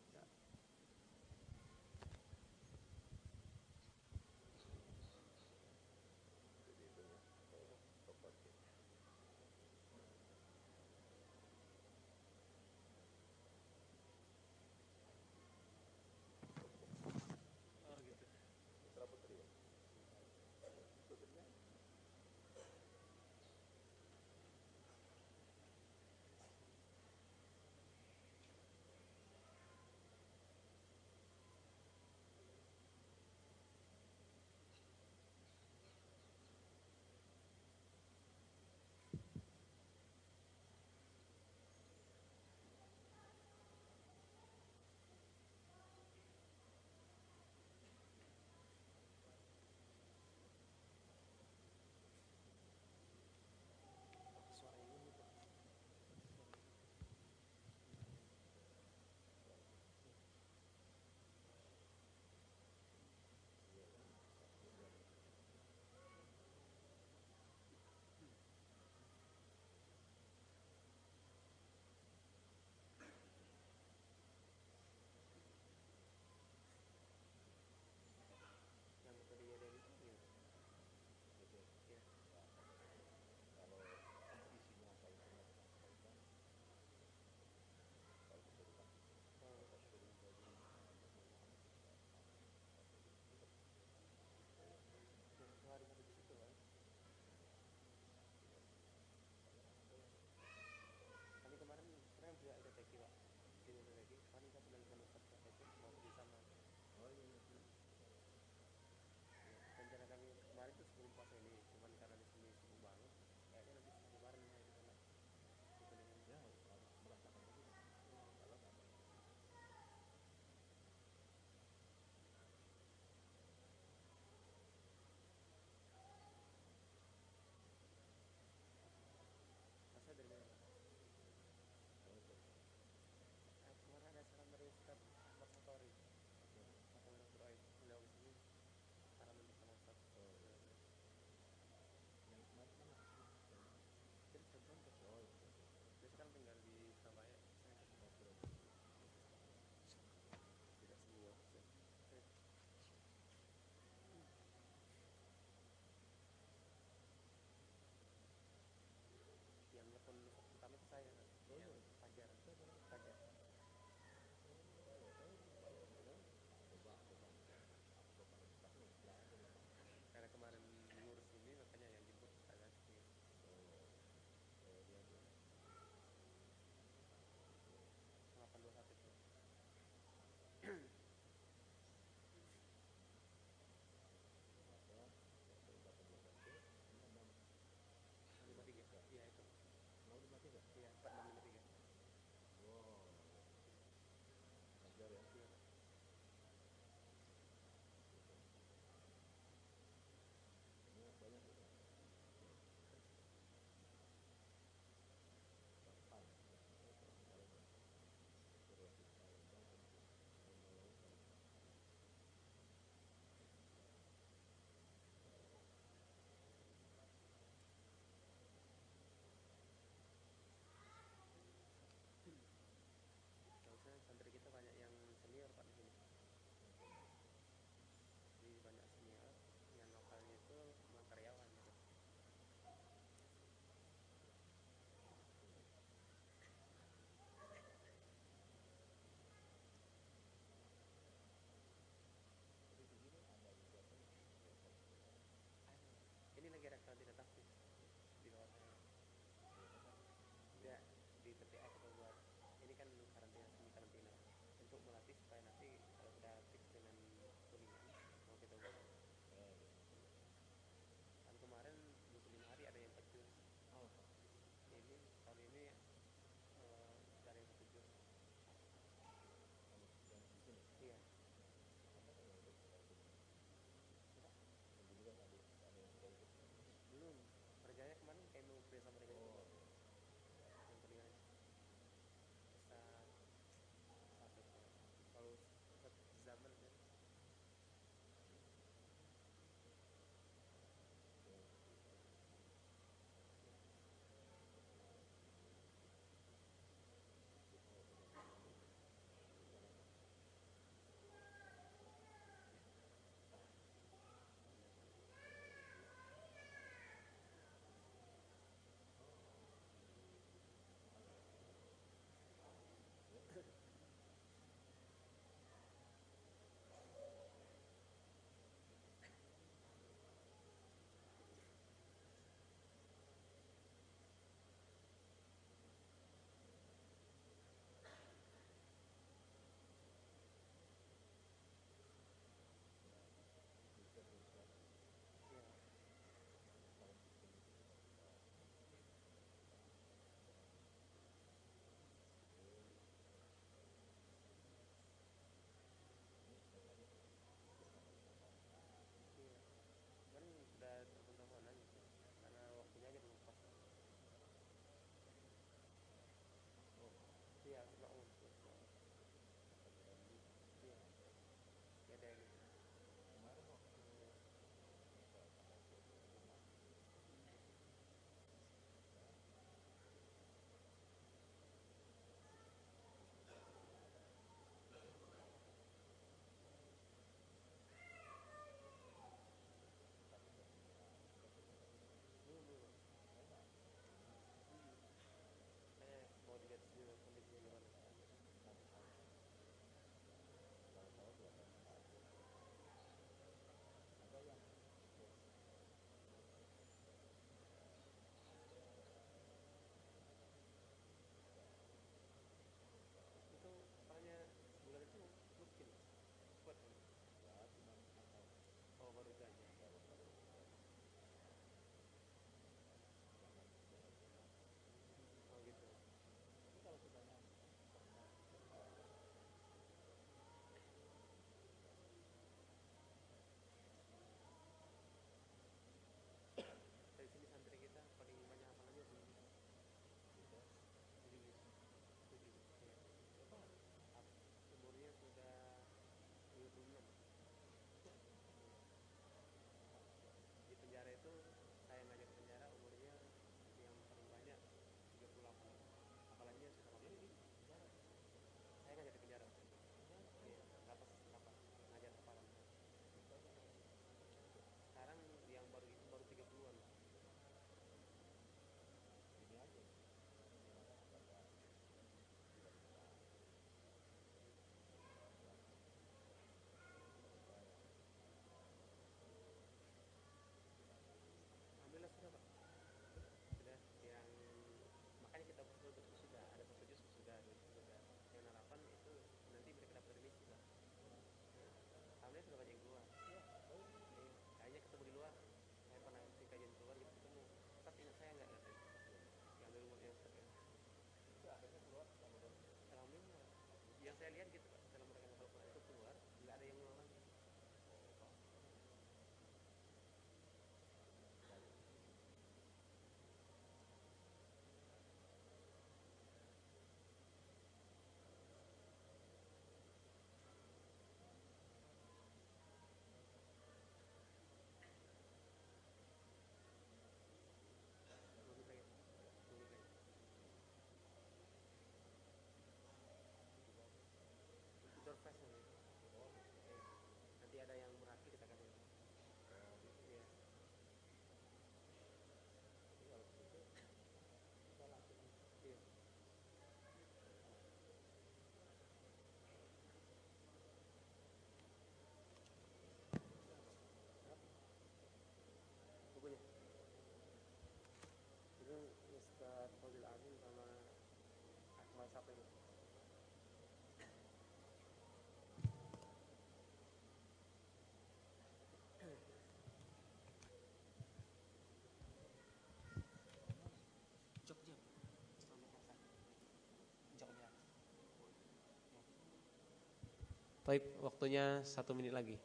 Taib, waktunya satu menit lagi.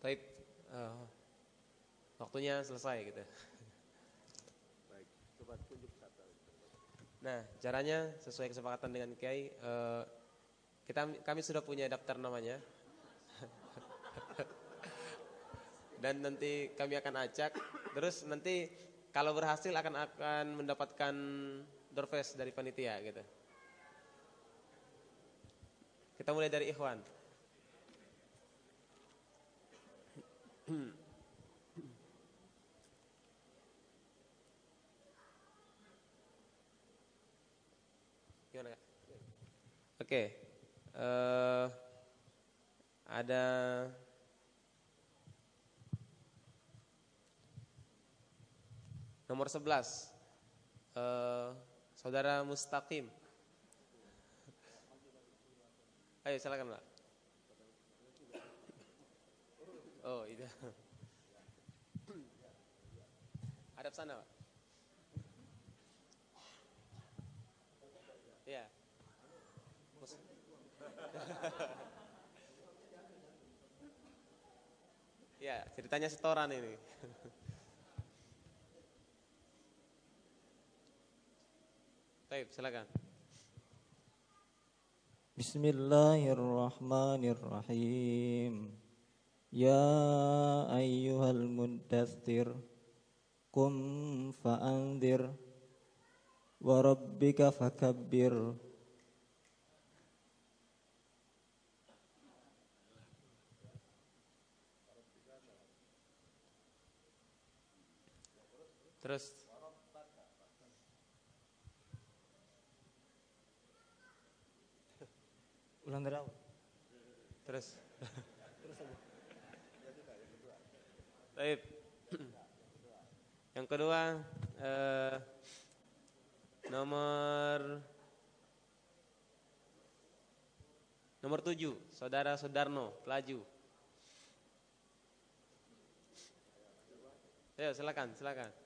Taib, uh, waktunya selesai gitu. Nah, caranya sesuai kesepakatan dengan Kiai, uh, kita kami sudah punya daftar namanya. Dan nanti kami akan acak, terus nanti kalau berhasil akan akan mendapatkan doorface dari panitia gitu. Kita mulai dari Ikhwan. Gimana kak? Oke, okay. uh, eh, ada nomor 11 uh, eh, saudara Mustaqim. Ayo silakan pak. Oh itu. Hadap sana pak. Ya. ya, ceritanya setoran ini. Baik, silakan. Bismillahirrahmanirrahim. Ya ayyuhal muddathir Kum fa'andir Wa rabbika fakabbir Terus Ulang dari awal Terus Baik. Yang kedua eh, nomor nomor tujuh, saudara Sudarno, pelaju. Ayo silakan, silakan.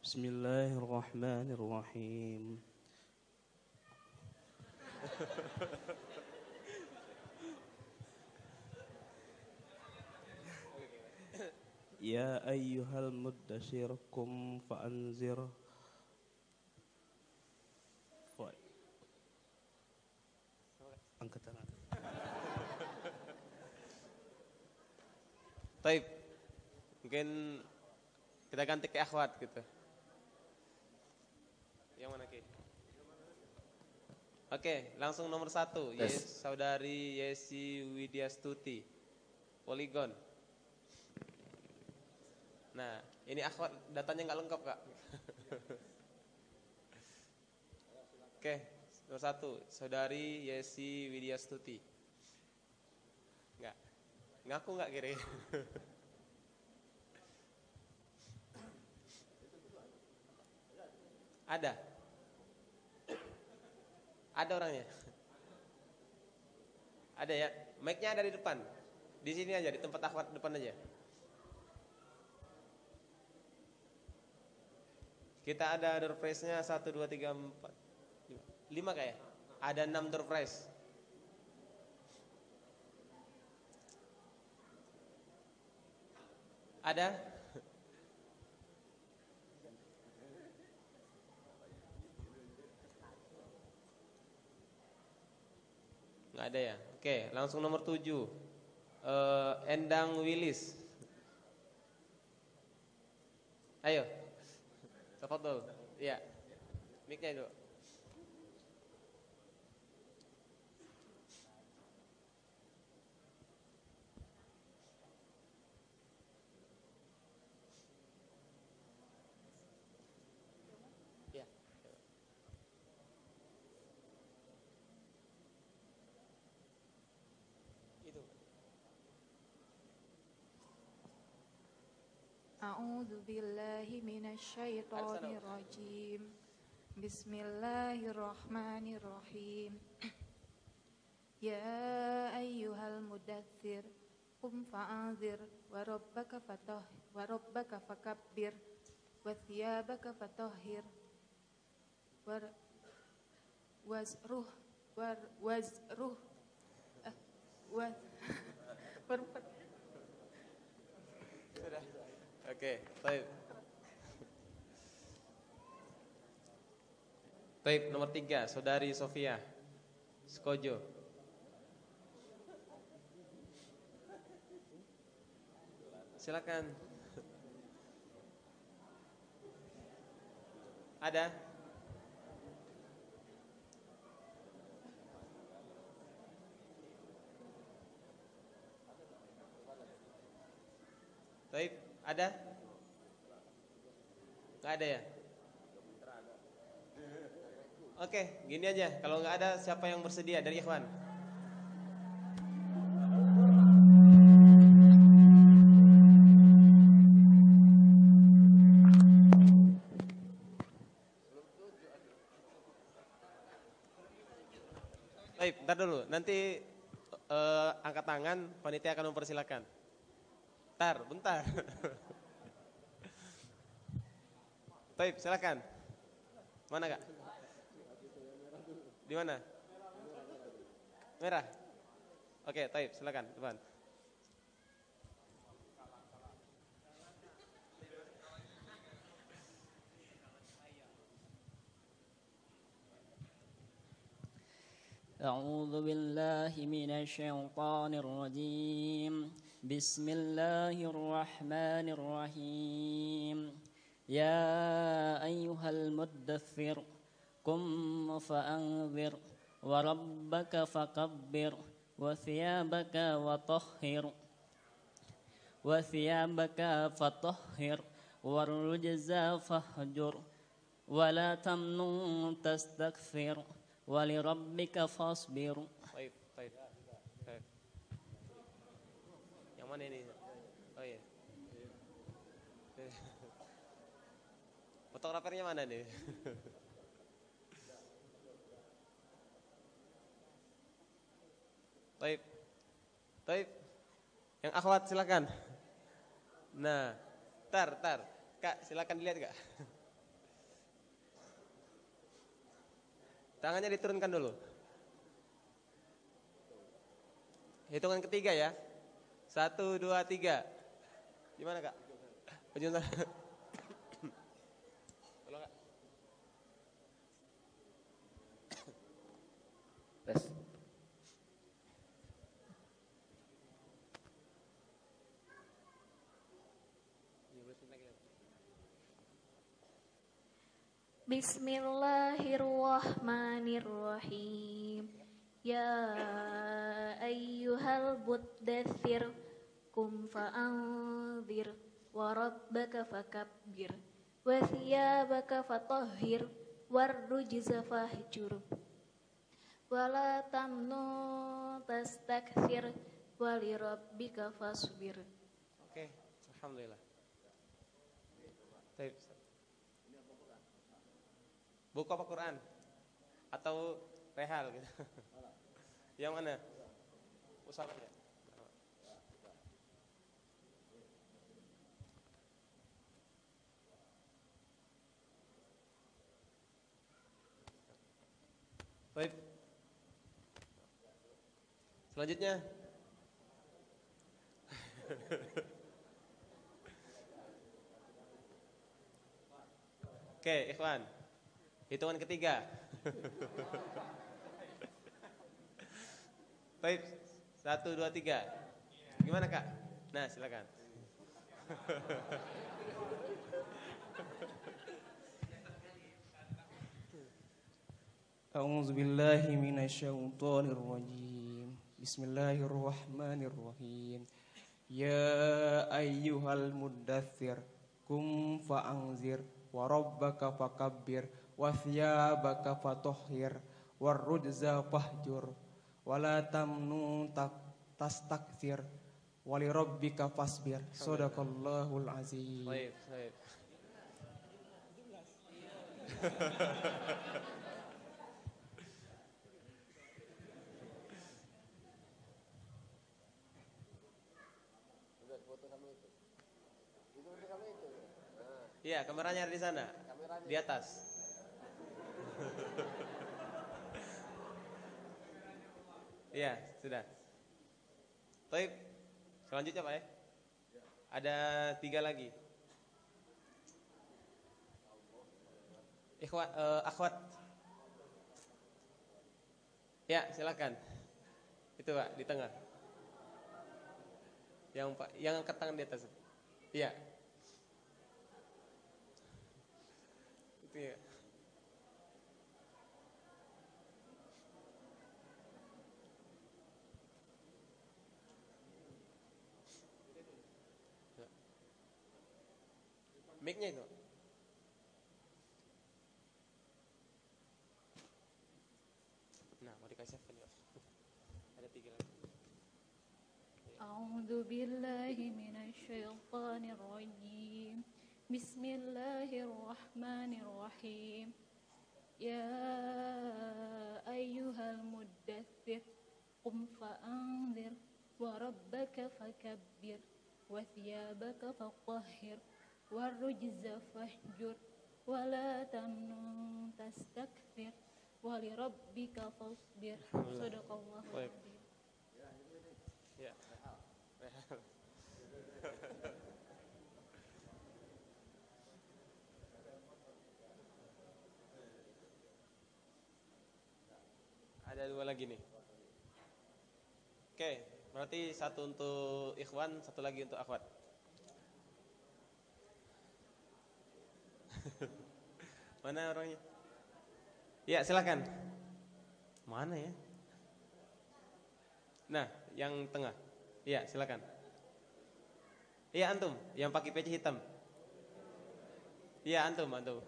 Bismillahirrahmanirrahim. Ya ayyuhal muddasir kum fa'anzir Angkat tangan Taib Mungkin kita ganti ke akhwat gitu yang mana Ki? Oke, langsung nomor satu. Yes. yes saudari Yesi Widya Stuti. Poligon. Nah, ini akhwat datanya nggak lengkap kak. Oke, nomor satu. Saudari Yesi Widya Stuti. Ngaku nggak kira Ada. Ada orangnya? Ada ya? Mic-nya ada di depan. Di sini aja, di tempat akhwat depan aja. Kita ada door prize-nya 1 2 3 4 5 kayak. Ada 6 door prize. Ada? Nggak ada ya? Oke, langsung nomor 7. Uh, Endang Willis. Ayo. Tafadhol. Iya. Mic-nya itu. Iya. Itu. أعوذ بالله من الشيطان الرجيم بسم الله الرحمن الرحيم يا أيها المدثر قم فأنذر وربك فطهر وربك فكبر وثيابك فطهر ور- وازره ور- وازره أه، و- ور- Sudah. Oke, baik. Baik, nomor tiga, saudari Sofia Skojo. Silakan. Ada? Baik, ada? Gak ada ya? Oke, gini aja. Kalau nggak ada, siapa yang bersedia dari Ikhwan? Baik, bentar dulu. Nanti eh, angkat tangan, panitia akan mempersilahkan. Bentar, bentar. Baik, silakan. Mana kak? Di mana? Merah. Oke, taib, silakan, depan. أعوذ بالله من الشيطان الرجيم بسم الله الرحمن الرحيم. يا أيها المدثر قم فأنذر وربك فكبر وثيابك وطهر وثيابك فطهر والرجز فاهجر ولا تمنن تستكثر ولربك فاصبر. Mana ini? Oh iya. Fotografernya mana nih? Taib. Taib. Yang akhwat silakan. Nah, tar, tar. Kak, silakan dilihat kak. Tangannya diturunkan dulu. Hitungan ketiga ya. Satu, dua, tiga. Gimana kak? Ujung tangan. Tolong kak. Tes. Bismillahirrahmanirrahim Ya ayyuhal muddathir Kum fa'anzir Wa rabbaka fakabbir Wa thiyabaka fatahhir Warrujza fahjur Wala tamnu tastakthir Wali rabbika fasbir Oke, alhamdulillah. Taib. Buku apa Quran? Atau Rehal gitu. yang mana? Usama ya. Baik. Selanjutnya. Oke, Ikhwan. Hitungan ketiga. Baik, satu, dua, tiga. Gimana kak? Nah, silakan. أعوذ بالله من الشيطان الرجيم بسم الله الرحمن الرحيم يا أيها المدثر قم فأنذر وربك فكبر وثيابك فطهر والرجز فاهجر wala tamnu takfir, wali rabbika fasbir sadaqallahu azim baik baik Iya, kameranya ada di sana. Kameranya. Di atas. Iya, sudah. Baik. Selanjutnya Pak ya. Ada tiga lagi. Ikhwat, eh, akhwat. Ya, silakan. Itu Pak, di tengah. Yang Pak, yang angkat tangan di atas. Iya. Itu ya. Mic-nya itu. Nah, mau dikasih apa nih? Ada tiga lagi. أعوذ بالله من الشيطان الرجيم بسم الله الرحمن الرحيم يا أيها المدثر قم فأنذر وربك فكبر وثيابك فطهر والرجز فاهجر ولا تمنن تستكثر ولربك فاصبر صدق الله طيب. العظيم Ya. Ada dua lagi nih. Oke, berarti satu untuk ikhwan, satu lagi untuk akhwat. Mana orangnya? Ya, silakan. Mana ya? Nah, yang tengah. Iya, silakan. Iya, antum yang pakai peci hitam. Iya, antum, antum.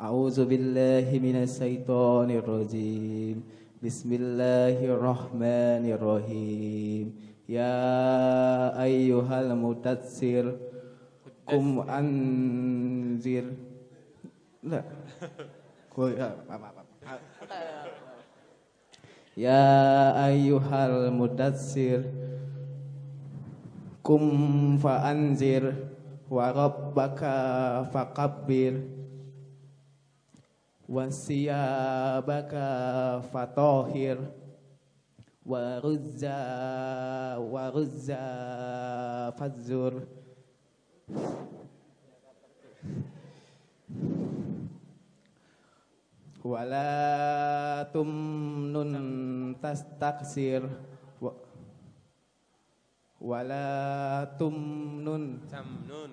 أعوذ بالله من الشيطان الرجيم بسم الله الرحمن الرحيم يا أيها المدثر قم أنذر لا كوي- آه، ما- ما- ما- يا أيها المدثر قم فأنذر وربك فكبر wasiyabaka fatohir. Waruzza waruzza fazur wala tumnun tastaksir wala tumnun. Samnun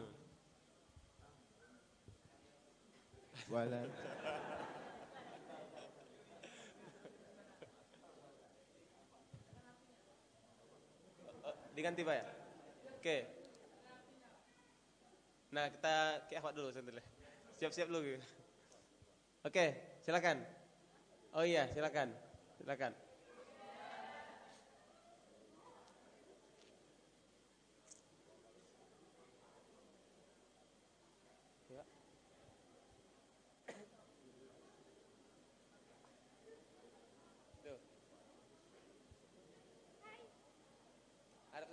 wala diganti Pak ya? Oke. Nah, kita ke akhwat dulu sebentar. Siap-siap dulu. gitu. Oke, silakan. Oh iya, silakan. Silakan.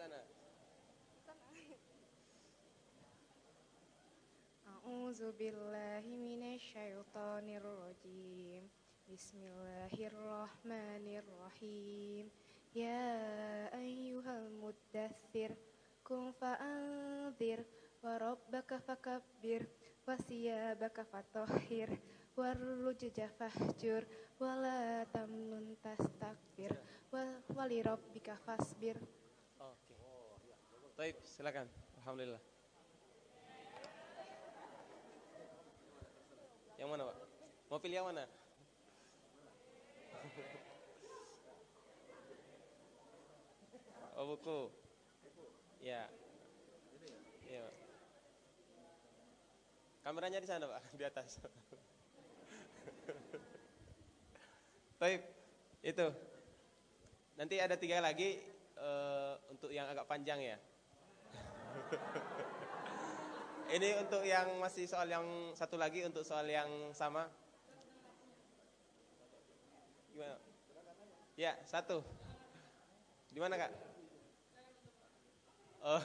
Sana. A'udzu billahi minasyaitonir rajim. Bismillahirrahmanirrahim. Ya ayyuhal muddatsir kum fa'anzir wa rabbaka fakabbir wa siyabaka fatahhir warrujza fahjur wa la tamnun tastakbir wa wali fasbir. Oke. Baik, silakan. Alhamdulillah. Yang mana, Pak? Mau pilih yang mana? Oh, buku. Ya. Iya. Kameranya di sana, Pak, di atas. Baik, itu. Nanti ada tiga lagi eh, untuk yang agak panjang ya. Ini untuk yang masih soal yang satu lagi untuk soal yang sama. Gimana? Ya, satu. Di mana, Kak? Oh.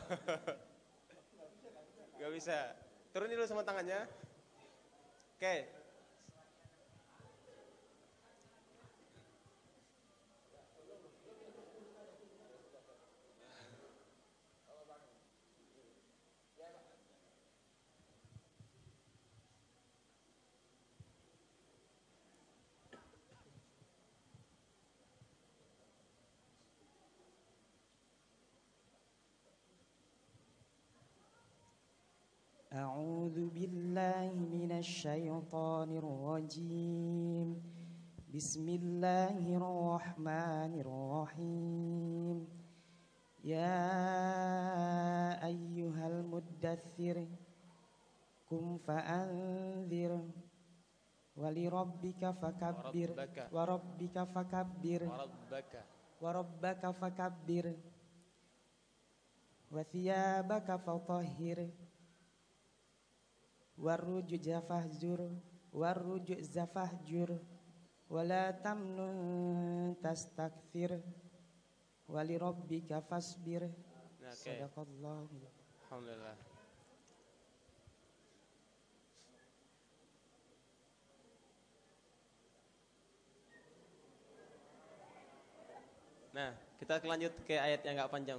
Gak bisa. Turun dulu sama tangannya. Oke. Okay. الشيطان الرجيم بسم الله الرحمن الرحيم يا أيها المدثر قم فأنذر ولربك فكبر وربك. وربك فكبر Warabbaka. وربك فكبر وثيابك فطهر waruju zafah jur, waruju zafah jur wala tamnun tastakthir wali rabbika fasbir nah, okay. alhamdulillah Nah, kita lanjut ke ayat yang nggak panjang.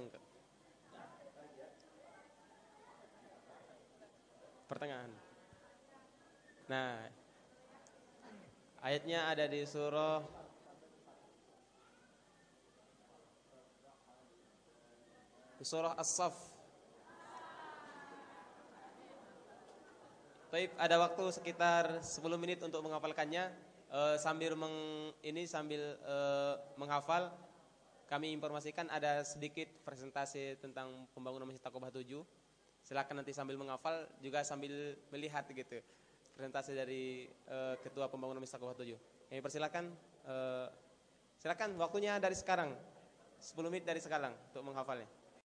Pertengahan. Nah, ayatnya ada di surah surah As-Saff. Baik, ada waktu sekitar 10 menit untuk menghafalkannya. Eh, sambil meng, ini sambil eh, menghafal, kami informasikan ada sedikit presentasi tentang pembangunan Masjid Taqobah 7. Silakan nanti sambil menghafal juga sambil melihat gitu. Presentasi dari eh, Ketua Pembangunan Taqobah 7. Kami persilakan eh, silakan waktunya dari sekarang. 10 menit dari sekarang untuk menghafalnya.